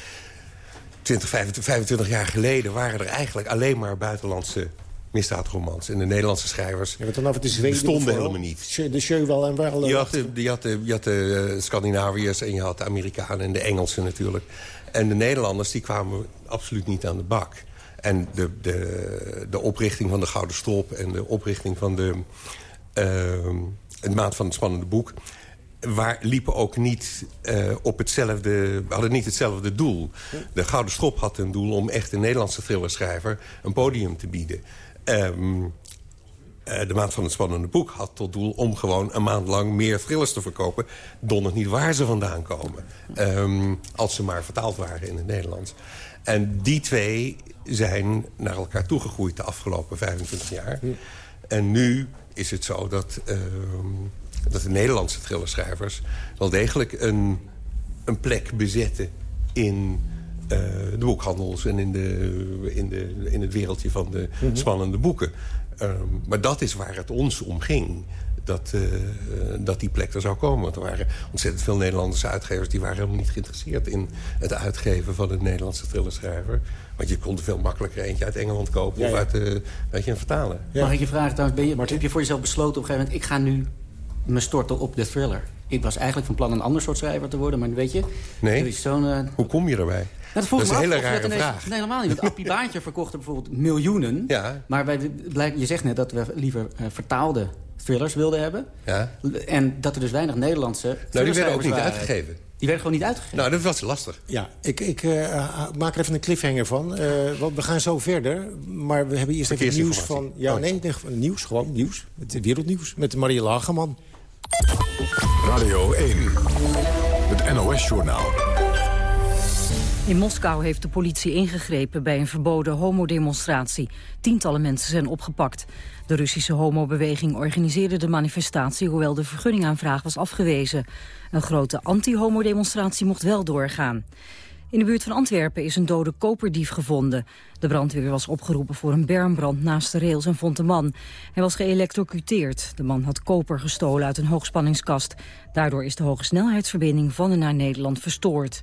20, 25, 25 jaar geleden waren er eigenlijk alleen maar buitenlandse misdaadromans. En de Nederlandse schrijvers Ja, dan Zweden bestonden helemaal niet. De Sjeuwal en wel. Je had, de, je had, de, je had de eh, Scandinaviërs en je had de Amerikanen en de Engelsen natuurlijk. En de Nederlanders die kwamen absoluut niet aan de bak. En de, de, de oprichting van de Gouden Stolp en de oprichting van de, ehm, de Maand van het Spannende Boek... Waar liepen ook niet eh, op hetzelfde, hadden niet hetzelfde doel. De Gouden Strop had een doel om echt een Nederlandse thrillerschrijver een podium te bieden. Ehm, eh, de Maand van het Spannende Boek had tot doel om gewoon een maand lang meer thrillers te verkopen. Donderd niet waar ze vandaan komen. Ehm, als ze maar vertaald waren in het Nederlands. En die twee zijn naar elkaar toegegroeid de afgelopen 25 jaar. En nu is het zo dat, ehm, dat de Nederlandse thrillerschrijvers... wel degelijk een, een plek bezetten in eh, de boekhandels... en in, de, in, de, in het wereldje van de spannende boeken. Ehm, maar dat is waar het ons om ging. Dat, eh, dat die plek er zou komen. Want er waren ontzettend veel Nederlandse uitgevers... die waren helemaal niet geïnteresseerd in het uitgeven van een Nederlandse thrillerschrijver. Want je kon er veel makkelijker eentje uit Engeland kopen... Ja, of uit weet je, vertalen. Mag ik je vragen trouwens, ben je, heb je voor jezelf besloten op een gegeven moment... ik ga nu me storten op de thriller? Ik was eigenlijk van plan een ander soort schrijver te worden, maar weet je... Nee? Eh, Hoe kom je erbij? dat, vroeg is een af hele rare ineens- vraag. Nee, helemaal niet. Want Appie Baantje verkocht er bijvoorbeeld miljoenen. Ja. Maar wij, je zegt net dat we liever eh, vertaalde thrillers wilden hebben. Ja. En dat er dus weinig Nederlandse Nou, die werden ook niet waren. uitgegeven. Die werden gewoon niet uitgegeven. Nou, dat was lastig. Ja, ik, ik eh, maak er even een cliffhanger van. Eh, want we gaan zo verder. Maar we hebben eerst even nieuws van... Ja, Oh. nee, nee, nieuws, gewoon nieuws. Het wereldnieuws met Marie Lagerman. Radio 1. Het NOS-journaal. In Moskou heeft de politie ingegrepen bij een verboden homodemonstratie. Tientallen mensen zijn opgepakt. De Russische homobeweging organiseerde de manifestatie... hoewel de vergunningaanvraag was afgewezen. Een grote anti-homodemonstratie mocht wel doorgaan. In de buurt van Antwerpen is een dode koperdief gevonden. De brandweer was opgeroepen voor een bermbrand naast de rails en vond de man. Hij was geëlectrocuteerd. De man had koper gestolen uit een hoogspanningskast. Daardoor is de hoge snelheidsverbinding van en naar Nederland verstoord.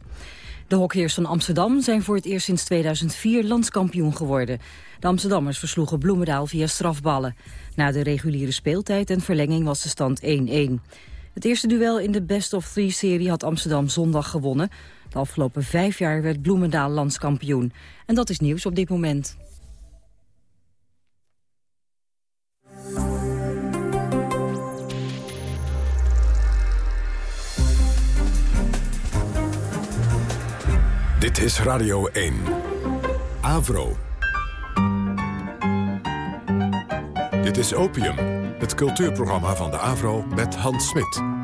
De hockeyers van Amsterdam zijn voor het eerst sinds 2004 landskampioen geworden. De Amsterdammers versloegen Bloemendaal via strafballen. Na de reguliere speeltijd en verlenging was de stand 1-1. Het eerste duel in de Best of Three-serie had Amsterdam zondag gewonnen. De afgelopen vijf jaar werd Bloemendaal landskampioen. En dat is nieuws op dit moment. Dit is Radio 1. Avro. Dit is Opium, het cultuurprogramma van de Avro met Hans Smit.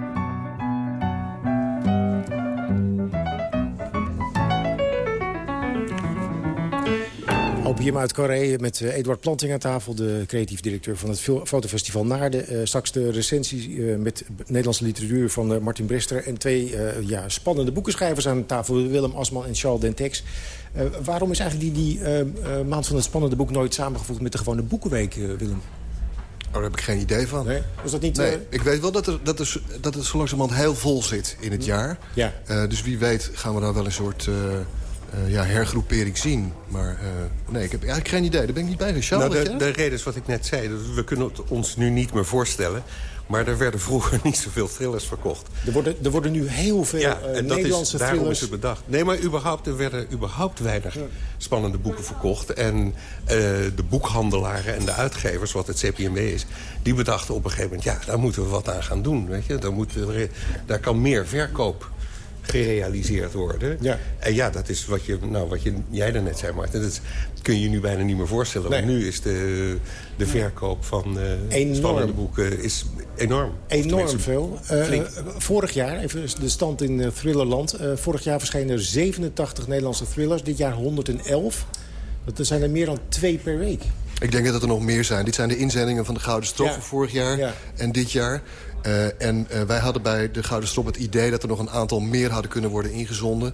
Opium uit Korea met eh, Eduard Planting aan tafel... de creatief directeur van het fotofestival Naarden. Uh, straks de recensie uh, met Nederlandse literatuur van Martin Brister... en twee ja, spannende boekenschrijvers aan tafel. Willem Asman en Charles Dentex. waarom is eigenlijk die, die maand van het spannende boek... nooit samengevoegd met de gewone boekenweek, Willem? Oh, daar heb ik geen idee van. Nee? Was dat niet... Nee, ik weet wel dat, er, dat, er, dat het zo langzamerhand heel vol zit in het jaar. Ja. dus wie weet gaan we daar wel een soort... Uh, ja, hergroepering zien. Maar uh, nee, ik heb eigenlijk geen idee. Daar ben ik niet bij. Charles, nou, de, de, reden is wat ik net zei. We kunnen het ons nu niet meer voorstellen. Maar er werden vroeger niet zoveel thrillers verkocht. Er worden, er worden nu heel veel ja, en uh, Nederlandse is, daarom thrillers. is het bedacht. Nee, maar überhaupt, er werden überhaupt weinig ja. spannende boeken verkocht. En de boekhandelaren en de uitgevers, wat het CPMW is... die bedachten op een gegeven moment... ja, daar moeten we wat aan gaan doen. Weet je? Daar, moet, daar kan meer verkoop gerealiseerd worden. Ja. En ja, dat is wat, je, nou, wat je, jij daarnet zei, Martin. Dat kun je je nu bijna niet meer voorstellen. Nee. Want nu is de, de verkoop van uh, spannende boeken is enorm. Enorm veel. Uh, vorig jaar, even de stand in uh, Thrillerland. vorig jaar verschenen er 87 Nederlandse thrillers. Dit jaar 111. Dat zijn er meer dan twee per week. Ik denk dat er nog meer zijn. Dit zijn de inzendingen van de Gouden Ja. van vorig jaar Ja. en dit jaar. Uh, en uh, wij hadden bij de Gouden Strop het idee dat er nog een aantal meer hadden kunnen worden ingezonden.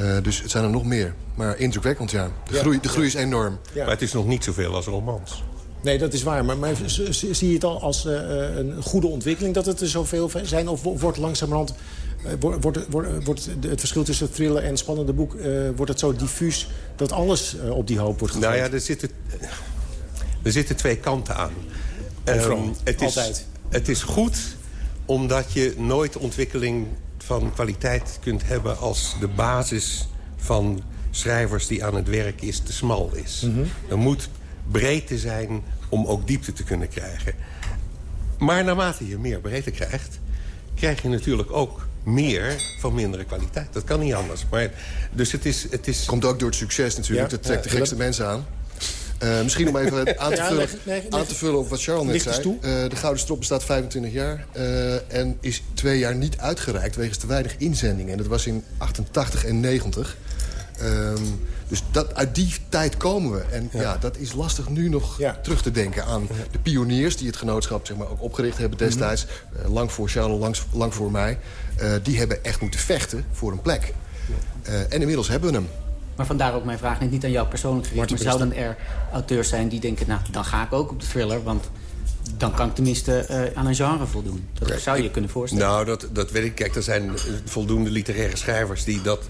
Uh, dus het zijn er nog meer. Maar indrukwekkend, ja. De, Ja. groei, de groei is enorm. Ja. Maar het is nog niet zoveel als romans. Nee, dat is waar. Maar, maar zie je het al als uh, een goede ontwikkeling dat het er zoveel zijn? Of wo- wordt langzamerhand uh, wordt, wordt, wordt, wordt het verschil tussen thriller en spannende boek... Uh, wordt het zo diffuus dat alles uh, op die hoop wordt gegooid? Nou ja, er zitten, er zitten twee kanten aan. Um, het, is, Altijd. het is goed omdat je nooit ontwikkeling van kwaliteit kunt hebben... als de basis van schrijvers die aan het werk is te smal is. Mhm. Er moet breedte zijn om ook diepte te kunnen krijgen. Maar naarmate je meer breedte krijgt... krijg je natuurlijk ook meer van mindere kwaliteit. Dat kan niet anders. Maar, dus het is, het is... Komt ook door het succes natuurlijk. Ja. Dat trekt de Ja. gekste mensen aan. Uh, misschien om even aan te, Ja, vullen, leg- leg- leg- aan te vullen op wat Charles net zei. Uh, de Gouden Strop bestaat 25 jaar uh, en is twee jaar niet uitgereikt... wegens te weinig inzendingen. En dat was in 88 en 90. Um, dus dat, uit die tijd komen we. En ja. ja dat is lastig nu nog Ja. terug te denken aan de pioniers... die het genootschap zeg maar, ook opgericht hebben destijds. Mhm. uh, lang voor Charles, lang, lang voor mij. Uh, die hebben echt moeten vechten voor een plek. Uh, en inmiddels hebben we hem. Maar vandaar ook mijn vraag, niet aan jou persoonlijk gericht... Maar zouden er auteurs zijn die denken... nou, dan ga ik ook op de thriller, want dan kan ik tenminste uh, aan een genre voldoen. Dat Kijk, zou je ik- kunnen voorstellen. Nou, dat, dat weet ik. Kijk, er zijn eh, voldoende literaire schrijvers die dat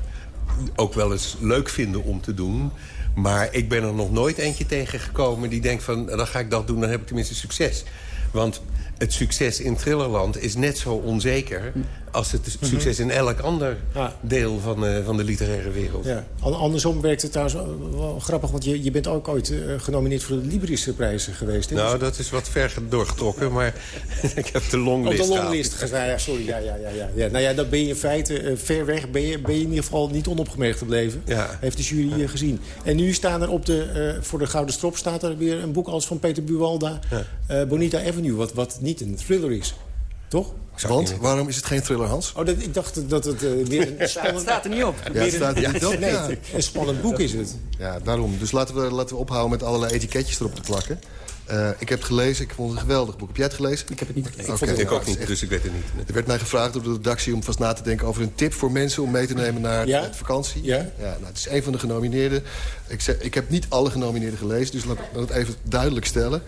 ook wel eens leuk vinden om te doen. Maar ik ben er nog nooit eentje tegengekomen die denkt van... dan ga ik dat doen, dan heb ik tenminste succes. Want het succes in Thrillerland is net zo onzeker... als het succes in elk ander Ja. deel van, eh, van de literaire wereld. Ja. An- Andersom werkt het trouwens wel- grappig... want je, je bent ook ooit eh, genomineerd voor de Libris-prijzen geweest. hè? Nou, dat is wat ver doorgetrokken, maar ik heb de op longlist de gehaald. longlist gezet. Ja, sorry. Ja, ja, ja, ja. ja. Nou ja, dan ben je in feite eh, ver weg. Ben je, ben je in ieder geval niet onopgemerkt gebleven. Ja. Heeft de jury gezien. En nu staan er op de, voor de Gouden Strop... staat er weer een boek als van Peter Buwalda... Bonita Avenue, wat, wat niet een thriller is. Toch? Want, waarom is het geen thriller, Hans? Oh, dat, ik dacht dat het eh, weer een spannend... staat er niet op. Ja, het staat er een, niet op, nee, ja. een spannend boek is het. Ja, daarom. Dus laten we, laten we ophouden met allerlei etiketjes erop te plakken. Uh, ik heb het gelezen, ik vond het een geweldig boek. Heb jij het gelezen? Ik heb het niet gelezen. Okay. Ik, ik ook niet, dus ik weet het niet. Er werd mij gevraagd door de redactie om vast na te denken... over een tip voor mensen om mee te nemen naar ja? de vakantie. Ja? ja nou, het is een van de genomineerden. Ik, zeg, ik heb niet alle genomineerden gelezen, dus laat, laat het even duidelijk stellen.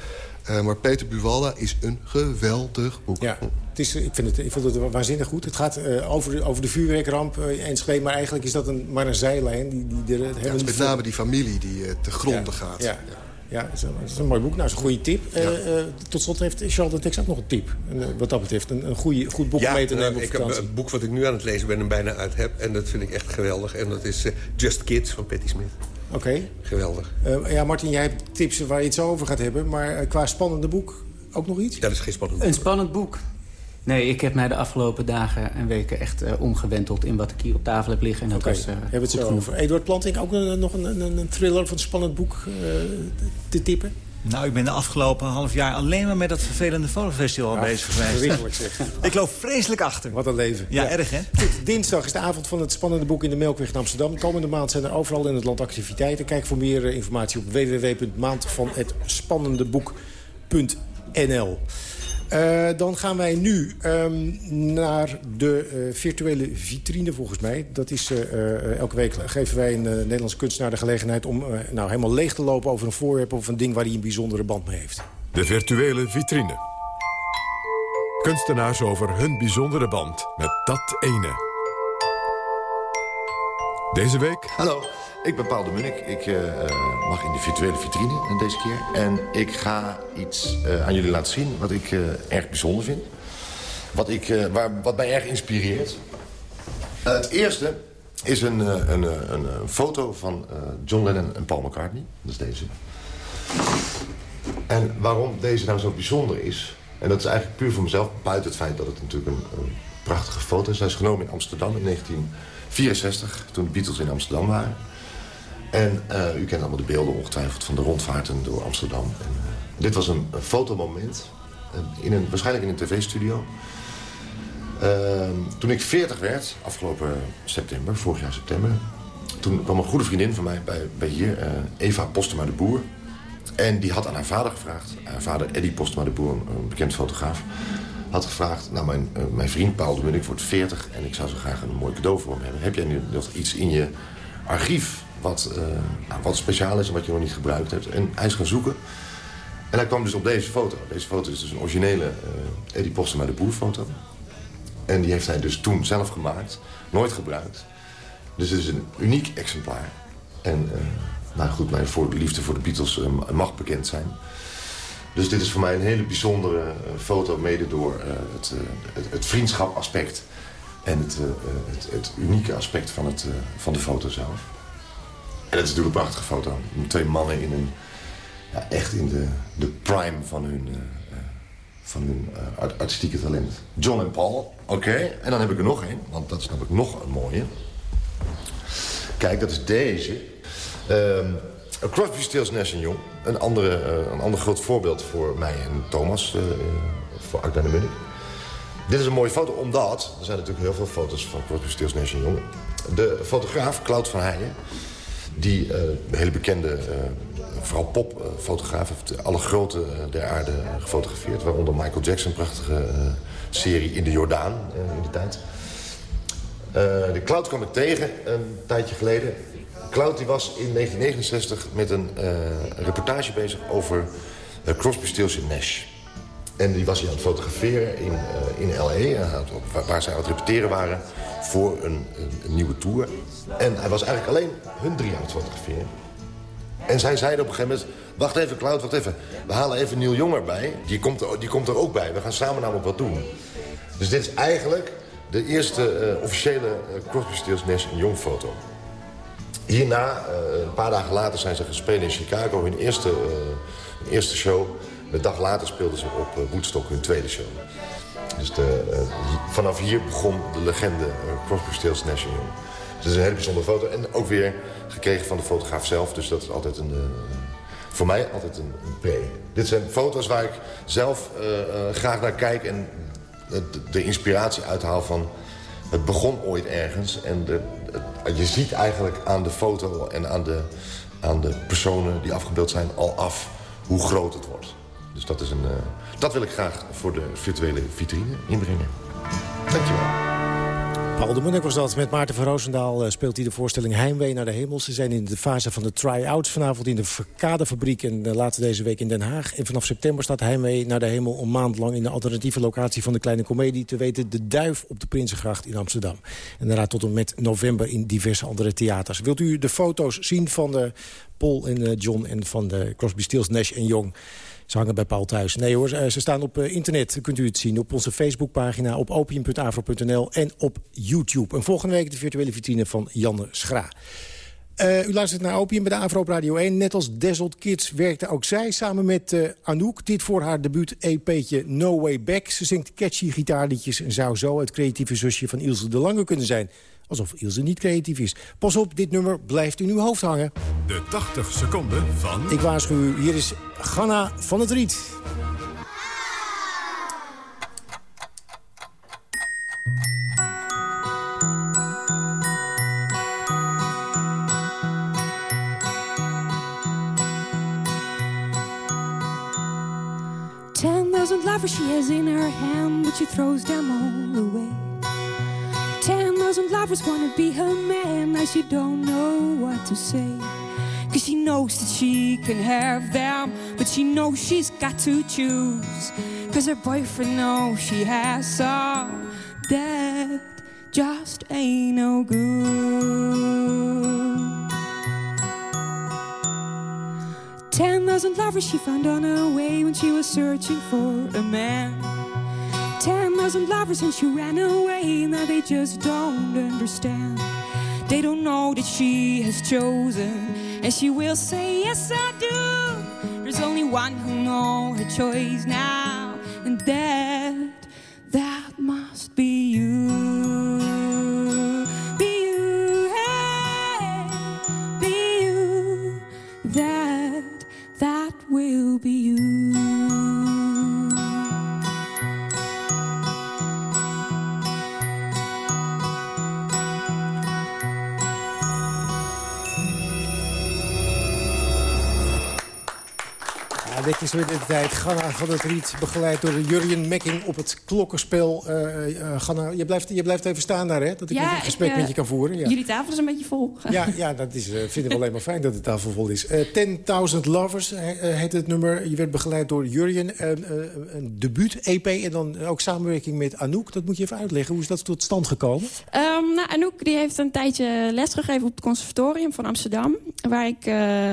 Uh, maar Peter Buwalda is een geweldig boek. Ja. Het is, ik, vind het, ik vond het waanzinnig goed. Het gaat uh, over, de, over de vuurwerkramp uh, Enschede, maar eigenlijk is dat een, maar een zijlijn. Die, die er, ja, het is met name die familie die uh, te gronden ja, gaat. Ja, ja. ja dat, is een, dat, is een, mooi boek. Nou, dat is een goede tip. Ja. tot slot heeft Charles de Tex ook nog een tip. En, wat dat betreft, een, een goeie, goed boek ja, om mee te nemen nou, op ik heb Het boek wat ik nu aan het lezen ben en bijna uit heb. En dat vind ik echt geweldig. En dat is Just Kids van Patti Smith. Oké. Okay. Geweldig. ja, Martin, jij hebt tips waar je het zo over gaat hebben. Maar qua spannende boek ook nog iets? Ja, dat is geen spannend boek. Een spannend boek. Nee, ik heb mij de afgelopen dagen en weken echt uh, omgewenteld... in wat ik hier op tafel heb liggen. En dat okay. was, uh, Hebben het zo over. Eduard Planting, ook een, nog een, een, een, thriller of een spannend boek uh, te tippen? Nou, ik ben de afgelopen half jaar alleen maar met dat vervelende fotofestival ja, bezig geweest. ik loop vreselijk achter. Wat een leven. Ja, ja, erg hè? Goed, dinsdag is de avond van het spannende boek in de Melkweg in Amsterdam. Komende maand zijn er overal in het land activiteiten. Kijk voor meer informatie op www.maandvanhetspannendeboek.nl. Uh, dan gaan wij nu um, naar de uh, virtuele vitrine, volgens mij. Dat is, uh, elke week geven wij een Nederlandse kunstenaar de gelegenheid... om nou, helemaal leeg te lopen over een voorwerp of een ding... waar hij een bijzondere band mee heeft. De virtuele vitrine. Kunstenaars over hun bijzondere band met dat ene. Deze week... Hallo. Ik ben Paul de Munnik. Ik uh, mag in de virtuele vitrine deze keer. En ik ga iets uh, aan jullie laten zien wat ik erg bijzonder vind. Wat, ik, waar, wat mij erg inspireert. het eerste is een, een, een, foto van John Lennon en Paul McCartney. Dat is deze. En waarom deze nou zo bijzonder is... en dat is eigenlijk puur voor mezelf... buiten het feit dat het natuurlijk een, een prachtige foto is. Hij is genomen in Amsterdam in 1964... toen de Beatles in Amsterdam waren. En uh, u kent allemaal de beelden ongetwijfeld van de rondvaarten door Amsterdam. En, uh, dit was een, fotomoment, uh, in een, waarschijnlijk in een tv-studio. Ehm, toen ik 40 werd, afgelopen september, vorig jaar september... toen kwam een goede vriendin van mij bij, bij hier, Eva Postema de Boer. En die had aan haar vader gevraagd, haar vader Eddie Postema de Boer, een bekend fotograaf... had gevraagd, nou mijn, mijn vriend Paul de Munnik wordt 40... en ik zou zo graag een mooi cadeau voor hem hebben. Heb jij nu nog iets in je archief wat, uh, nou, wat speciaal is en wat je nog niet gebruikt hebt. En hij is gaan zoeken. En hij kwam dus op deze foto. Deze foto is dus een originele uh, Eddie Postema de Boer foto. En die heeft hij dus toen zelf gemaakt. Nooit gebruikt. Dus het is een uniek exemplaar. En uh, nou goed, mijn voor, liefde voor de Beatles mag bekend zijn. Dus dit is voor mij een hele bijzondere foto. Mede door het, het, het vriendschap aspect. En het, het, het unieke aspect van, het, van de foto zelf. En het is natuurlijk een prachtige foto. Twee mannen in een, ja, echt in de, de prime van hun, uh, van hun uh, artistieke talent. John en Paul, oké. En dan heb ik er nog één, want dat is namelijk nog een mooie. Kijk, dat is deze. Um, Crosby, Stills, Nash Young. Een, andere, een ander groot voorbeeld voor mij en Thomas, voor Agda de. Dit is een mooie foto, omdat... er zijn natuurlijk heel veel foto's van Crosby, Stills, Nash Young. De fotograaf, Cloud van Heijen die een hele bekende, uh, vooral popfotograaf... heeft alle grote der aarde gefotografeerd. Waaronder Michael Jackson, prachtige serie in de Jordaan in de tijd. de Cloud kwam ik tegen een tijdje geleden. Cloud die was in 1969 met een reportage bezig over Crosby, Stills Nash. En die was hij aan het fotograferen in, in L.A., waar zij aan het repeteren waren voor een, een, een, nieuwe tour. En hij was eigenlijk alleen hun drie aan het fotograferen. En zij zeiden op een gegeven moment... wacht even, Cloud, wacht even. We halen even Neil Young erbij. Die komt er, die komt er ook bij. We gaan samen namelijk wat doen. Dus dit is eigenlijk de eerste uh, officiële uh, Crosby, Stills, Nash Young foto. Hierna, uh, een paar dagen later, zijn ze gespeeld in Chicago. Hun eerste, hun eerste show. De dag later speelden ze op Woodstock hun tweede show. Dus de, uh, vanaf hier begon de legende uh, Crosby, Stills, Nash Young. Dus is een hele bijzondere foto. En ook weer gekregen van de fotograaf zelf. Dus dat is altijd een, uh, voor mij altijd een, een. Dit zijn foto's waar ik zelf graag naar kijk... en de, de, inspiratie uithaal van... het begon ooit ergens. En de, je ziet eigenlijk aan de foto en aan de, aan de personen die afgebeeld zijn... al af hoe groot het wordt. Dus dat, is een, dat wil ik graag voor de virtuele vitrine inbrengen. Dankjewel. Paul de Munnik was dat. Met Maarten van Roosendaal uh, speelt hij de voorstelling Heimwee naar de hemel. Ze zijn in de fase van de try-outs vanavond in de Verkadefabriek... en uh, later deze week in Den Haag. En vanaf september staat Heimwee naar de hemel... een maand lang in de alternatieve locatie van de Kleine Comedie... te weten de Duif op de Prinsengracht in Amsterdam. En daarna tot en met november in diverse andere theaters. Wilt u de foto's zien van de Paul en John en van de Crosby, Stills, Nash en Young... Ze hangen bij Paul thuis. Nee hoor, ze staan op internet. Kunt u het zien op onze Facebookpagina, op opium.avro.nl en op YouTube. En volgende week de virtuele vitrine van Janne Schra. Uh, u luistert naar Opium bij de Avro Radio 1. Net als Dazzled Kids werkte ook zij samen met Anouk. Dit voor haar debuut-EP'tje No Way Back. Ze zingt catchy gitaarliedjes en zou zo het creatieve zusje van Ilse de Lange kunnen zijn. Alsof Ilse niet creatief is. Pas op, dit nummer blijft in uw hoofd hangen. De 80 seconden van... Ik waarschuw u, hier is Ganna van het Riet. Ten thousand lovers she has in her hand, but she throws them all away. Ten thousand lovers wanna be her man, now she don't know what to say. Cause she knows that she can have them, but she knows she's got to choose. Cause her boyfriend knows she has some that just ain't no good. Ten thousand lovers she found on her way when she was searching for a man. Ten thousand lovers and she ran away. Now they just don't understand. They don't know that she has chosen, and she will say, Yes, I do. There's only one who knows her choice now, and that, that must be you. Be you, hey, be you. That, that will be you. Dit is weer de tijd. Ganna van het Riet, begeleid door Jurjen Mekking op het klokkenspel. Uh, uh, Ganna, je blijft, je blijft even staan daar, hè? Dat ik ja, een gesprek ik, met je kan voeren. Ja. Jullie tafel is een beetje vol. Ja, ja dat is, vinden we alleen maar fijn dat de tafel vol is. 10.000 Lovers heet het nummer. Je werd begeleid door Jurjen. een debuut-EP en dan ook samenwerking met Anouk. Dat moet je even uitleggen. Hoe is dat tot stand gekomen? Um, nou, Anouk die heeft een tijdje lesgegeven op het conservatorium van Amsterdam. Waar ik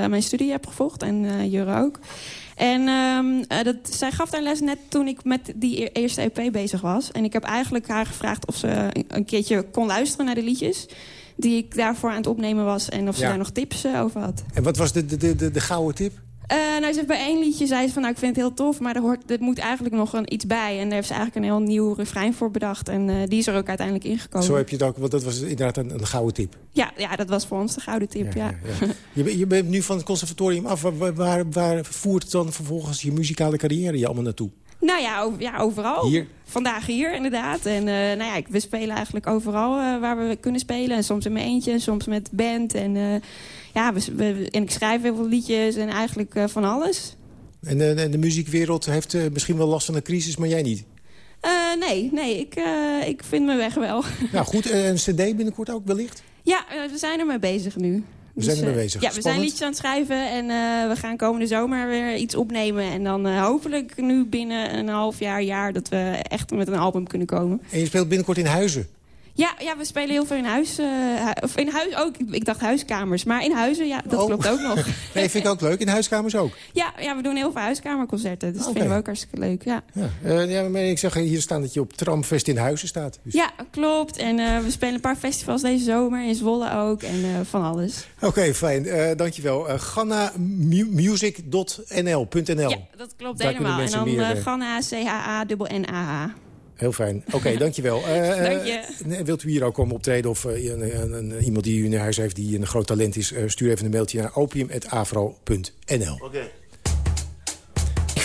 mijn studie heb gevolgd en Jure ook. En um, dat, zij gaf daar les net toen ik met die eerste EP bezig was. En ik heb eigenlijk haar gevraagd of ze een keertje kon luisteren naar de liedjes die ik daarvoor aan het opnemen was. En of ze Ja. daar nog tips uh, over had. En wat was de, de, de, de, de gouden tip? Uh, nou, ze heeft bij één liedje zei ze van, nou, ik vind het heel tof, maar er, hoort, er moet eigenlijk nog een, iets bij. En daar heeft ze eigenlijk een heel nieuw refrein voor bedacht. En uh, die is er ook uiteindelijk ingekomen. Zo heb je het ook, want dat was inderdaad een, een gouden tip. Ja, ja, dat was voor ons de gouden tip, ja. Je, bent- je bent nu van het conservatorium af. Waar, waar, waar voert dan vervolgens je muzikale carrière je allemaal naartoe? Nou ja, over- ja overal. Hier? Vandaag hier, inderdaad. En eh, nou ja, ik- we spelen eigenlijk overal eh, waar we kunnen spelen. En soms in mijn eentje, en soms met band. En, eh, ja, we, we- en ik schrijf heel veel liedjes en eigenlijk eh, van alles. En de, en de muziekwereld heeft eh, misschien wel last van een crisis, maar jij niet. Eh, nee, nee, ik, eh, ik vind mijn weg wel. Nou goed, een cd binnenkort ook wellicht? Ja, we zijn ermee bezig nu. We zijn ermee eh, bezig. Ja, we zijn liedjes aan het schrijven en eh, we gaan komende zomer weer iets opnemen. En dan eh, hopelijk nu binnen een half jaar, jaar, dat we echt met een album kunnen komen. En je speelt binnenkort in Huizen. Ja, ja we spelen heel veel in huis. eh, hu- of in huis ook. Ik, dacht huiskamers. Maar in huizen, ja, dat Oh. klopt ook nog. Nee, vind ik ook leuk. In huiskamers ook. Ja, ja, we doen heel veel huiskamerconcerten. Dus dat vinden we ook hartstikke leuk. Ja, Ja, eh, ja maar ik zag hier staan dat je op Tramfest in Huizen staat. Dus- ja klopt. En eh, we spelen een paar festivals deze zomer. In Zwolle ook. En van alles. Oké, fijn. Eh, dankjewel. Uh, GannaMusic.nl.nl Ja, dat klopt Daar helemaal. En dan Ganna, C-H-A-N-N-A-H. Heel fijn. Oké, dankjewel. Eh, Dank eh, je. nee, wilt u hier ook komen optreden of eh, een, een- een- iemand die u in huis heeft die een groot talent is... stuur even een mailtje naar opium.afro.nl. Oké.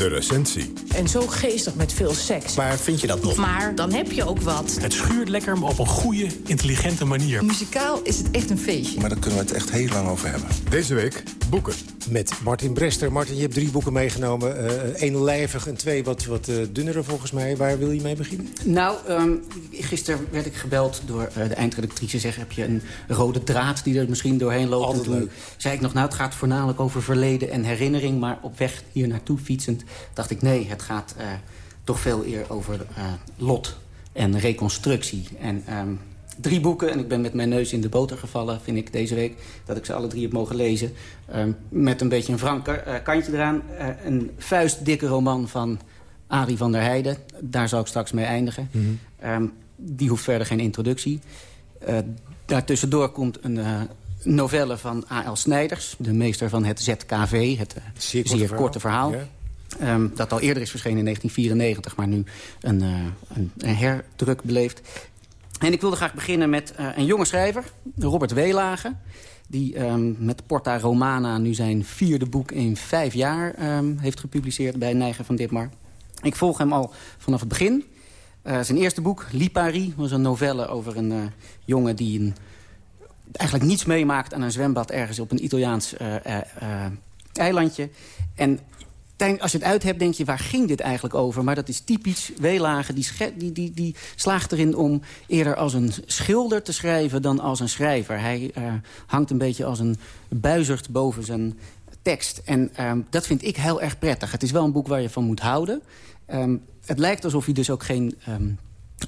De recensie. En zo geestig met veel seks. Maar vind je dat nog? Maar dan heb je ook wat. Het schuurt lekker, maar op een goede, intelligente manier. Muzikaal is het echt een feestje. Maar daar kunnen we het echt heel lang over hebben. Deze week boeken. Met Martin Brester. Martin, je hebt drie boeken meegenomen. Eén uh, lijvig en twee wat, wat uh, dunnere volgens mij. Waar wil je mee beginnen? Nou, um, gisteren werd ik gebeld door uh, de eindredactrice. Zeg, heb je een rode draad die er misschien doorheen loopt? Altijd en toen leuk. zei ik nog, nou, het gaat voornamelijk over verleden en herinnering. Maar op weg hier naartoe fietsend dacht ik, nee, het gaat uh, toch veel eer over uh, lot en reconstructie. En um, drie boeken, en ik ben met mijn neus in de boter gevallen, vind ik deze week... dat ik ze alle drie heb mogen lezen. Um, met een beetje een frank uh, kantje eraan. een vuistdikke roman van Arie van der Heijden. Daar zal ik straks mee eindigen. Mm -hmm. um, die hoeft verder geen introductie. daartussendoor komt een novelle van A.L. Snijders. De meester van het ZKV, het zeer, korte, verhaal. korte verhaal. Ja. Um, dat al eerder is verschenen in 1994, maar nu een, uh, een, herdruk beleeft. En ik wilde graag beginnen met uh, een jonge schrijver, Robert Weelage. Die um, met Porta Romana nu zijn vierde boek in vijf jaar um, heeft gepubliceerd bij Nijger van Ditmar. Ik volg hem al vanaf het begin. Uh, zijn eerste boek, Lipari, was een novelle over een jongen die een, eigenlijk niets meemaakt aan een zwembad ergens op een Italiaans eilandje. En als je het uit hebt, denk je, waar ging dit eigenlijk over? Maar dat is typisch Weelage. Die, die, die, die slaagt erin om eerder als een schilder te schrijven dan als een schrijver. Hij uh, hangt een beetje als een buizerd boven zijn tekst. En uh, dat vind ik heel erg prettig. Het is wel een boek waar je van moet houden. Um, het lijkt alsof hij dus ook geen... Um,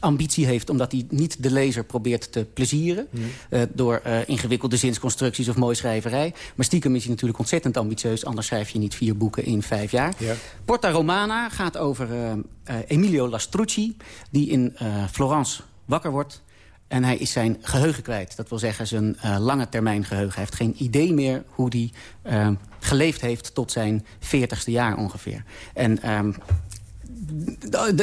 ambitie heeft... omdat hij niet de lezer probeert te plezieren... Mm. Uh, door uh, ingewikkelde zinsconstructies of mooi schrijverij. Maar stiekem is hij natuurlijk ontzettend ambitieus... anders schrijf je niet vier boeken in vijf jaar. Ja. Porta Romana gaat over uh, Emilio Lastrucci... die in Florence wakker wordt... En hij is zijn geheugen kwijt. Dat wil zeggen zijn lange termijn geheugen. Hij heeft geen idee meer hoe hij geleefd heeft... tot zijn veertigste jaar ongeveer. En um,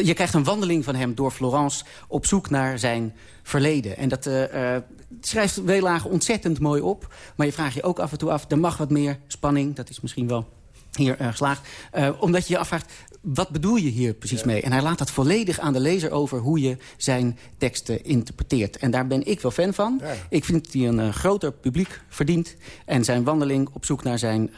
je krijgt een wandeling van hem door Florence... op zoek naar zijn verleden. En dat uh, uh, schrijft Weelage ontzettend mooi op. Maar je vraagt je ook af en toe af... er mag wat meer spanning, dat is misschien wel hier uh, geslaagd. omdat je je afvraagt, wat bedoel je hier precies ja. mee? En hij laat dat volledig aan de lezer over... hoe je zijn teksten interpreteert. En daar ben ik wel fan van. Ja. Ik vind dat hij een groter publiek verdient. En zijn wandeling op zoek naar zijn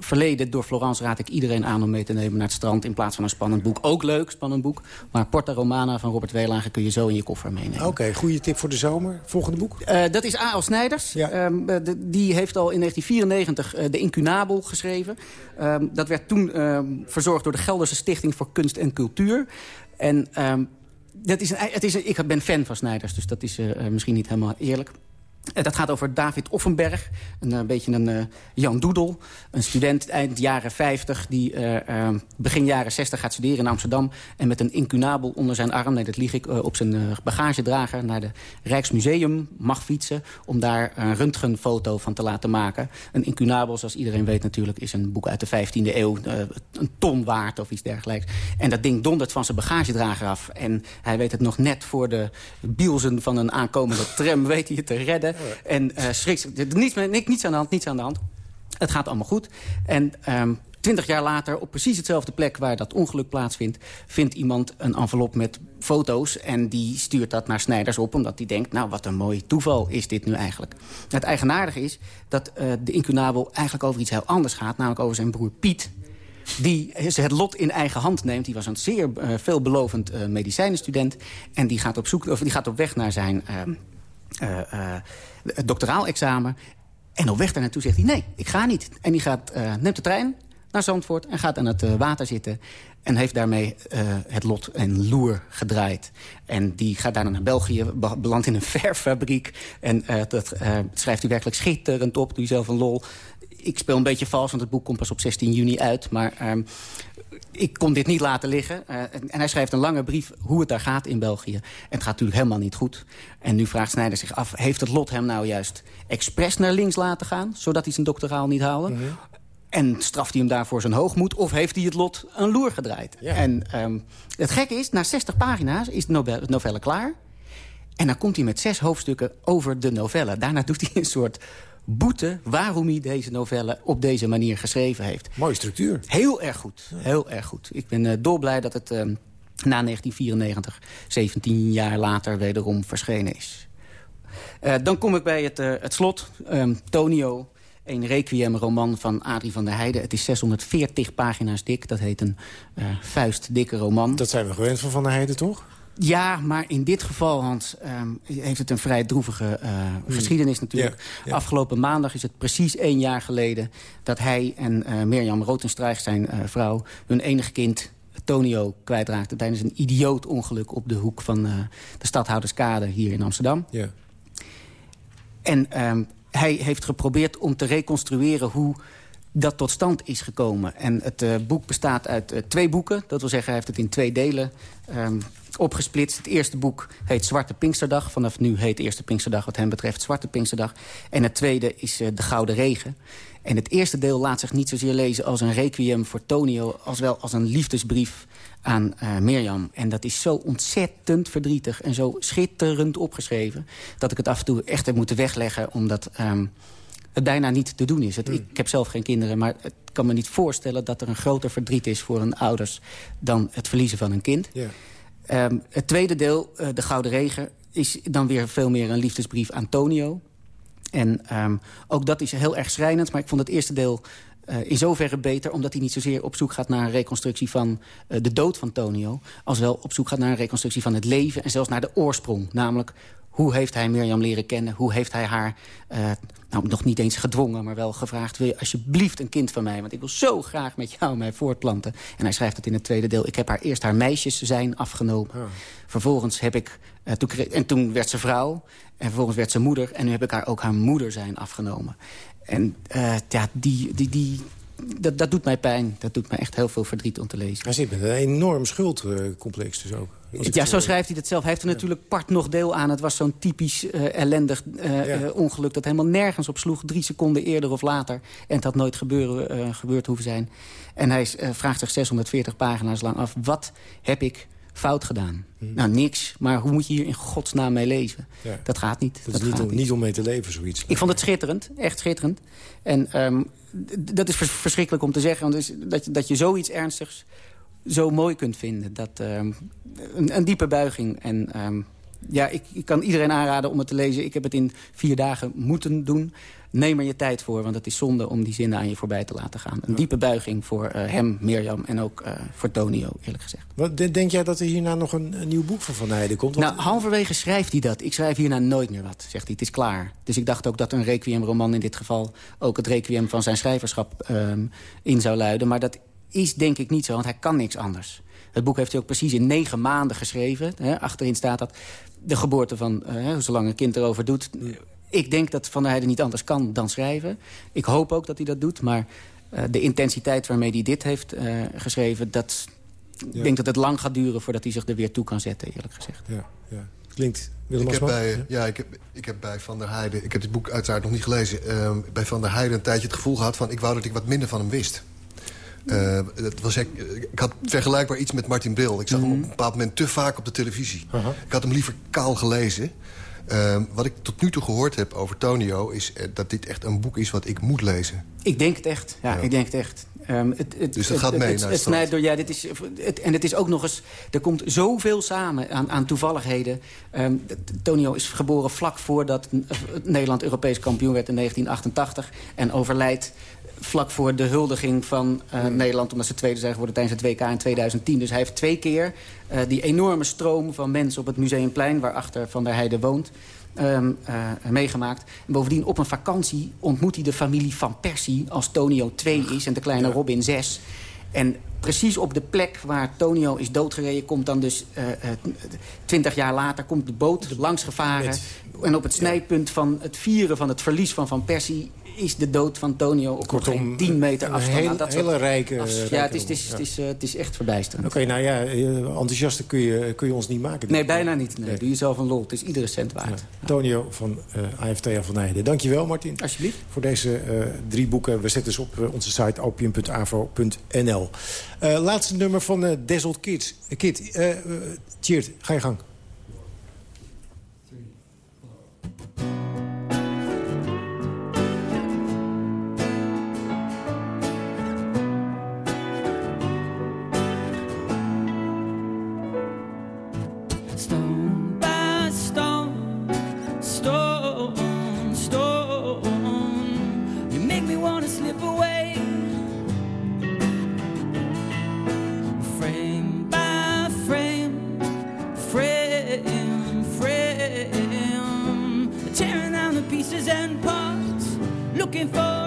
verleden door Florence raad ik iedereen aan om mee te nemen naar het strand... in plaats van een spannend boek. Ook leuk, spannend boek. Maar Porta Romana van Robert Weelage kun je zo in je koffer meenemen. Oké, okay, goede tip voor de zomer. Volgende boek? Uh, dat is A.L. Snijders. Ja. Um, de, die heeft al in 1994 uh, de Incunabel geschreven. Um, dat werd toen um, verzorgd door de Gelderse Stichting voor Kunst en Cultuur. En dat is een, het is een, ik ben fan van Snijders, dus dat is uh, misschien niet helemaal eerlijk. Dat gaat over David Offenberg, een, een beetje een uh, Jan Doedel. Een student eind jaren 50 die begin jaren 60 gaat studeren in Amsterdam... en met een incunabel onder zijn arm, nee dat lieg ik, op zijn bagagedrager... naar de Rijksmuseum mag fietsen om daar een röntgenfoto van te laten maken. Een incunabel, zoals iedereen weet natuurlijk, is een boek uit de 15e eeuw... een ton waard of iets dergelijks. En dat ding dondert van zijn bagagedrager af. En hij weet het nog net voor de bielzen van een aankomende tram weet hij het te redden... En uh, schrikt niets, niets aan de hand, niets aan de hand. Het gaat allemaal goed. En um, twintig jaar later, op precies hetzelfde plek waar dat ongeluk plaatsvindt... vindt iemand een envelop met foto's en die stuurt dat naar Snijders op... omdat hij denkt, nou, wat een mooi toeval is dit nu eigenlijk. Het eigenaardige is dat uh, de incunabel eigenlijk over iets heel anders gaat... namelijk over zijn broer Piet, die het lot in eigen hand neemt. Die was een zeer uh, veelbelovend uh, medicijnenstudent. En die gaat op, zoek, of die gaat op weg naar zijn... Uh, uh, het doctoraal-examen. En op weg daar naartoe zegt hij, nee, ik ga niet. En die gaat, uh, neemt de trein naar Zandvoort en gaat aan het water zitten... en heeft daarmee het lot en loer gedraaid. En die gaat daarna naar België, belandt in een verffabriek... en dat schrijft hij werkelijk schitterend op, doe zelf een lol. Ik speel een beetje vals, want het boek komt pas op 16 juni uit... maar ik kon dit niet laten liggen. Uh, en, en, hij schrijft een lange brief hoe het daar gaat in België. En het gaat natuurlijk helemaal niet goed. En nu vraagt Snijder zich af, heeft het lot hem nou juist expres naar links laten gaan... zodat hij zijn doctoraal niet haalde? Mm -hmm. En straft hij hem daarvoor zijn hoogmoed? Of heeft hij het lot een loer gedraaid? Ja. En um, het gekke is, na 60 pagina's is de novelle, novelle klaar. En dan komt hij met zes hoofdstukken over de novelle. Daarna doet hij een soort boete waarom hij deze novelle op deze manier geschreven heeft. Mooie structuur. Heel erg goed, heel erg goed. Ik ben uh, dolblij dat het uh, na 1994, 17 jaar later, wederom verschenen is. Uh, dan kom ik bij het, het slot. Um, Tonio, een requiem-roman van Adrie van der Heijden. Het is 640 pagina's dik. Dat heet een vuistdikke roman. Dat zijn we gewend van Van der Heijden, toch? Ja, maar in dit geval, Hans, um, heeft het een vrij droevige uh, hmm. geschiedenis natuurlijk. Afgelopen maandag is het precies één jaar geleden... dat hij en uh, Mirjam Rotenstrijg, zijn uh, vrouw, hun enige kind... Tonio kwijtraakte tijdens een idioot ongeluk... op de hoek van de stadhouderskade hier in Amsterdam. Ja. En um, hij heeft geprobeerd om te reconstrueren hoe dat tot stand is gekomen. En het uh, boek bestaat uit uh, twee boeken. Dat wil zeggen, hij heeft het in twee delen um, opgesplitst. Het eerste boek heet Zwarte Pinksterdag. Vanaf nu heet Eerste Pinksterdag wat hem betreft Zwarte Pinksterdag. En het tweede is uh, De Gouden Regen. En het eerste deel laat zich niet zozeer lezen als een requiem voor Tonio... als wel als een liefdesbrief aan uh, Mirjam. En dat is zo ontzettend verdrietig en zo schitterend opgeschreven... dat ik het af en toe echt heb moeten wegleggen, omdat... Um, het bijna niet te doen is. Het, ik, ik, heb zelf geen kinderen, maar ik kan me niet voorstellen... dat er een groter verdriet is voor een ouders dan het verliezen van een kind. Um, het tweede deel, uh, De Gouden Regen, is dan weer veel meer een liefdesbrief aan Tonio. En um, ook dat is heel erg schrijnend, maar ik vond het eerste deel... Uh, in zoverre beter, omdat hij niet zozeer op zoek gaat naar een reconstructie van uh, de dood van Tonio... als wel op zoek gaat naar een reconstructie van het leven en zelfs naar de oorsprong. Namelijk, hoe heeft hij Mirjam leren kennen? Hoe heeft hij haar, uh, nou nog niet eens gedwongen, maar wel gevraagd... wil je alsjeblieft een kind van mij, want ik wil zo graag met jou mij voortplanten. En hij schrijft het in het tweede deel. Ik heb haar eerst haar meisjes zijn afgenomen. Oh. Vervolgens heb ik, uh, toen kreeg, en toen werd ze vrouw. En vervolgens werd ze moeder. En nu heb ik haar ook haar moeder zijn afgenomen. En uh, ja, die, die, die, dat, dat doet mij pijn. Dat doet mij echt heel veel verdriet om te lezen. Hij zit met een enorm schuldcomplex dus ook. Ja, zo schrijft hij het zelf. Hij heeft er ja. natuurlijk part nog deel aan. Het was zo'n typisch uh, ellendig uh, ja. uh, ongeluk dat helemaal nergens op sloeg. Drie seconden eerder of later. En het had nooit gebeuren, gebeurd hoeven zijn. En hij vraagt zich 640 pagina's lang af. Wat heb ik fout gedaan? Hmm. Nou, niks. Maar hoe moet je hier in godsnaam mee leven? Ja. Dat gaat niet. Dat, dat is niet om, niet. niet om mee te leven, zoiets. Ik vond het schitterend. Echt schitterend. En um, dat is vers verschrikkelijk om te zeggen. Want dat, dat je zoiets ernstigs zo mooi kunt vinden. Dat, um, een, een, diepe buiging. En um, ja, ik, ik, kan iedereen aanraden om het te lezen. Ik heb het in vier dagen moeten doen. Neem er je tijd voor, want het is zonde om die zinnen aan je voorbij te laten gaan. Een ja. diepe buiging voor uh, hem, Mirjam en ook uh, voor Tonio, eerlijk gezegd. Wat, denk jij dat er hierna nog een, een nieuw boek van Van Heijden komt? Nou, halverwege schrijft hij dat. Ik schrijf hierna nooit meer wat, zegt hij. Het is klaar. Dus ik dacht ook dat een requiem-roman in dit geval... ook het requiem van zijn schrijverschap um, in zou luiden. Maar dat is denk ik niet zo, want hij kan niks anders. Het boek heeft hij ook precies in negen maanden geschreven. Hè. Achterin staat dat de geboorte van, uh, zolang een kind erover doet... Ik denk dat Van der Heijden niet anders kan dan schrijven. Ik hoop ook dat hij dat doet, maar uh, de intensiteit waarmee hij dit heeft uh, geschreven... dat, ja. ik denk dat het lang gaat duren voordat hij zich er weer toe kan zetten, eerlijk gezegd. Ja, ja. Klinkt ik heb, bij, ja? ja, ik, heb, ik heb bij Van der Heijden... Ik heb dit boek uiteraard nog niet gelezen. Uh, bij Van der Heijden een tijdje het gevoel gehad van... ik wou dat ik wat minder van hem wist. Uh, dat was, ik, ik had vergelijkbaar iets met Martin Bril. Ik zag mm -hmm. hem op een bepaald moment te vaak op de televisie. Uh -huh. Ik had hem liever kaal gelezen. Uh, wat ik tot nu toe gehoord heb over Tonio... is uh, dat dit echt een boek is wat ik moet lezen. Ik denk het echt. Ja, ja. ik denk het echt. Um, het, het, dus dat gaat mee het, naar het snijdt door, ja, dit is, En het is ook nog eens... Er komt zoveel samen aan, aan toevalligheden. Um, Tonio is geboren vlak voordat Nederland Europees kampioen werd in 1988. En overlijdt vlak voor de huldiging van uh, mm. Nederland... omdat ze tweede zijn geworden tijdens het WK in 2010. Dus hij heeft twee keer uh, die enorme stroom van mensen op het Museumplein... waarachter Van der Heijden woont, um, uh, meegemaakt. En bovendien op een vakantie ontmoet hij de familie van Persie... als Tonio 2 is en de kleine ja. Robin 6. En precies op de plek waar Tonio is doodgereden... komt dan dus twintig jaar later komt de boot langs gevaren... en op het snijpunt van het vieren van het verlies van Van Persie is de dood van Tonio op Kortom, geen 10 meter een afstand. heel- Nou, dat hele rijke- Ja, het is, het, is, het, is, eh, het is echt verbijsterend. Oké, nou ja, eh, enthousiaste kun je, kun je ons niet maken. Nee, bijna niet. Nee. Doe jezelf een lol. Het is iedere cent waard. Tonio van eh AFT van Nijden. Dankjewel, Martin. Alsjeblieft. Voor deze drie boeken. We zetten ze op onze site opium.avo.nl. Laatste nummer van Dazzled Kids. Kid, Tjeerd, ga je gang. Looking for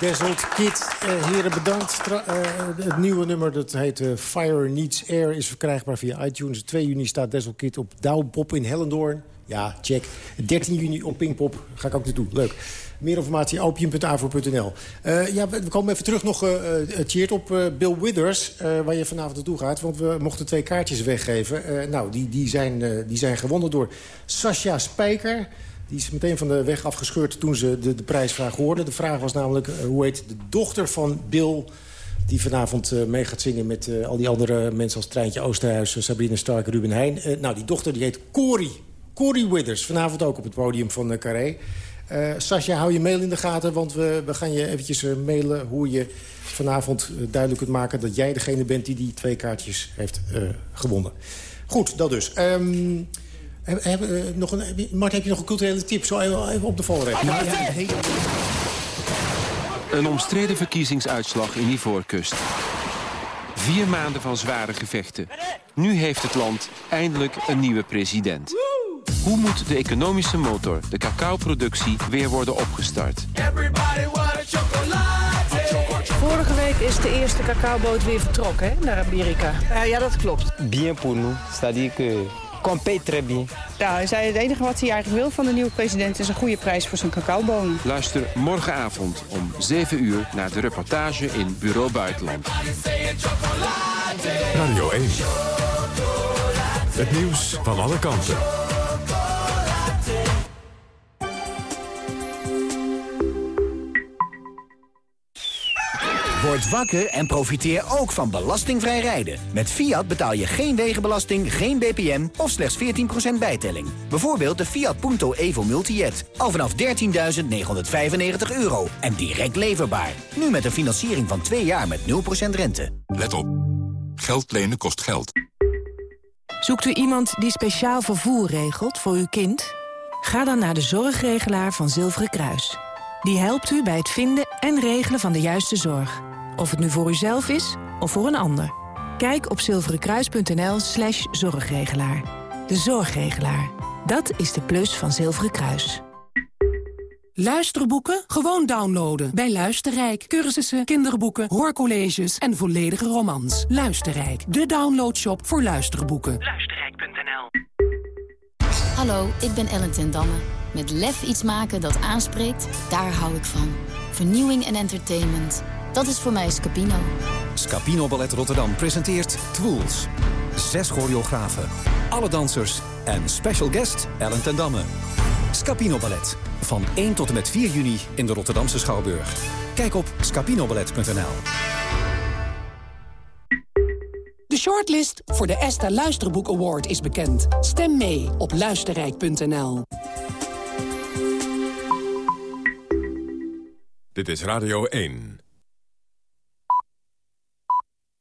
Dazzled Kid. Eh, heren, bedankt. Eh, het nieuwe nummer, dat heet eh, Fire Needs Air... is verkrijgbaar via iTunes. 2 juni staat Dazzled Kid op Douwpop in Hellendoorn. Ja, check. 13 juni op Pinkpop. Ga ik ook naartoe. Leuk. Meer informatie opium.avo.nl. Eh ja, we komen even terug nog, Tjeerd, op Bill Withers... waar je vanavond naartoe gaat. Want we mochten twee kaartjes weggeven. Nou, die, die, zijn, die zijn gewonnen door Sascha Spijker... Die is meteen van de weg afgescheurd toen ze de, de prijsvraag hoorden. De vraag was namelijk, eh, hoe heet de dochter van Bill... die vanavond eh, mee gaat zingen met eh, al die andere mensen... als Treintje Oosterhuis, Sabrina Stark, Ruben Heijn. Nou, die dochter die heet Corey. Corey Withers, vanavond ook op het podium van Carré. Sascha, hou je mail in de gaten, want we, we gaan je eventjes mailen... hoe je vanavond duidelijk kunt maken dat jij degene bent... die die twee kaartjes heeft gewonnen. Goed, dat dus. Ehm, heb, heb, eh, nog een, heb je- Mart, heb je nog een culturele tip? Zo even, even op de valreep. Een omstreden verkiezingsuitslag in Ivoorkust. Vier maanden van zware gevechten. Nu heeft het land eindelijk een nieuwe president. Hoe moet de economische motor, de cacaoproductie, weer worden opgestart? Vorige week is de eerste cacaoboot weer vertrokken hè, naar Amerika. ja, dat klopt. Bien pour nous. C'est-à-dire que Nou, hij zei het enige wat hij eigenlijk wil van de nieuwe president... is een goede prijs voor zijn cacaobonen. Luister morgenavond om 7 uur naar de reportage in Bureau Buitenland. Radio 1. Het nieuws van alle kanten. Word wakker en profiteer ook van belastingvrij rijden. Met Fiat betaal je geen wegenbelasting, geen BPM of slechts 14% bijtelling. Bijvoorbeeld de Fiat Punto Evo Multijet. Al vanaf 13.995 euro en direct leverbaar. Nu met een financiering van 2 jaar met 0% rente. Let op. Geld lenen kost geld. Zoekt u iemand die speciaal vervoer regelt voor uw kind? Ga dan naar de zorgregelaar van Zilveren Kruis. Die helpt u bij het vinden en regelen van de juiste zorg. Of het nu voor uzelf is of voor een ander. Kijk op zilverenkruis.nl slash zorgregelaar. De zorgregelaar. Dat is de plus van Zilveren Kruis. Luisterboeken? Gewoon downloaden. Bij Luisterrijk. Cursussen, kinderboeken, hoorcolleges en volledige romans. Luisterrijk. De downloadshop voor luisterboeken. Luisterrijk.nl Hallo, ik ben Ellen ten Damme. Met lef iets maken dat aanspreekt, daar hou ik van. Vernieuwing en entertainment. Dat is voor mij Scapino. Scapino Ballet Rotterdam presenteert Twools. Zes choreografen, alle dansers en special guest Ellen ten Damme. Scapino Ballet. Van 1 tot en met 4 juni in de Rotterdamse Schouwburg. Kijk op scapinoballet.nl. De shortlist voor de ESTA Luisterboek Award is bekend. Stem mee op luisterrijk.nl. Dit is Radio 1.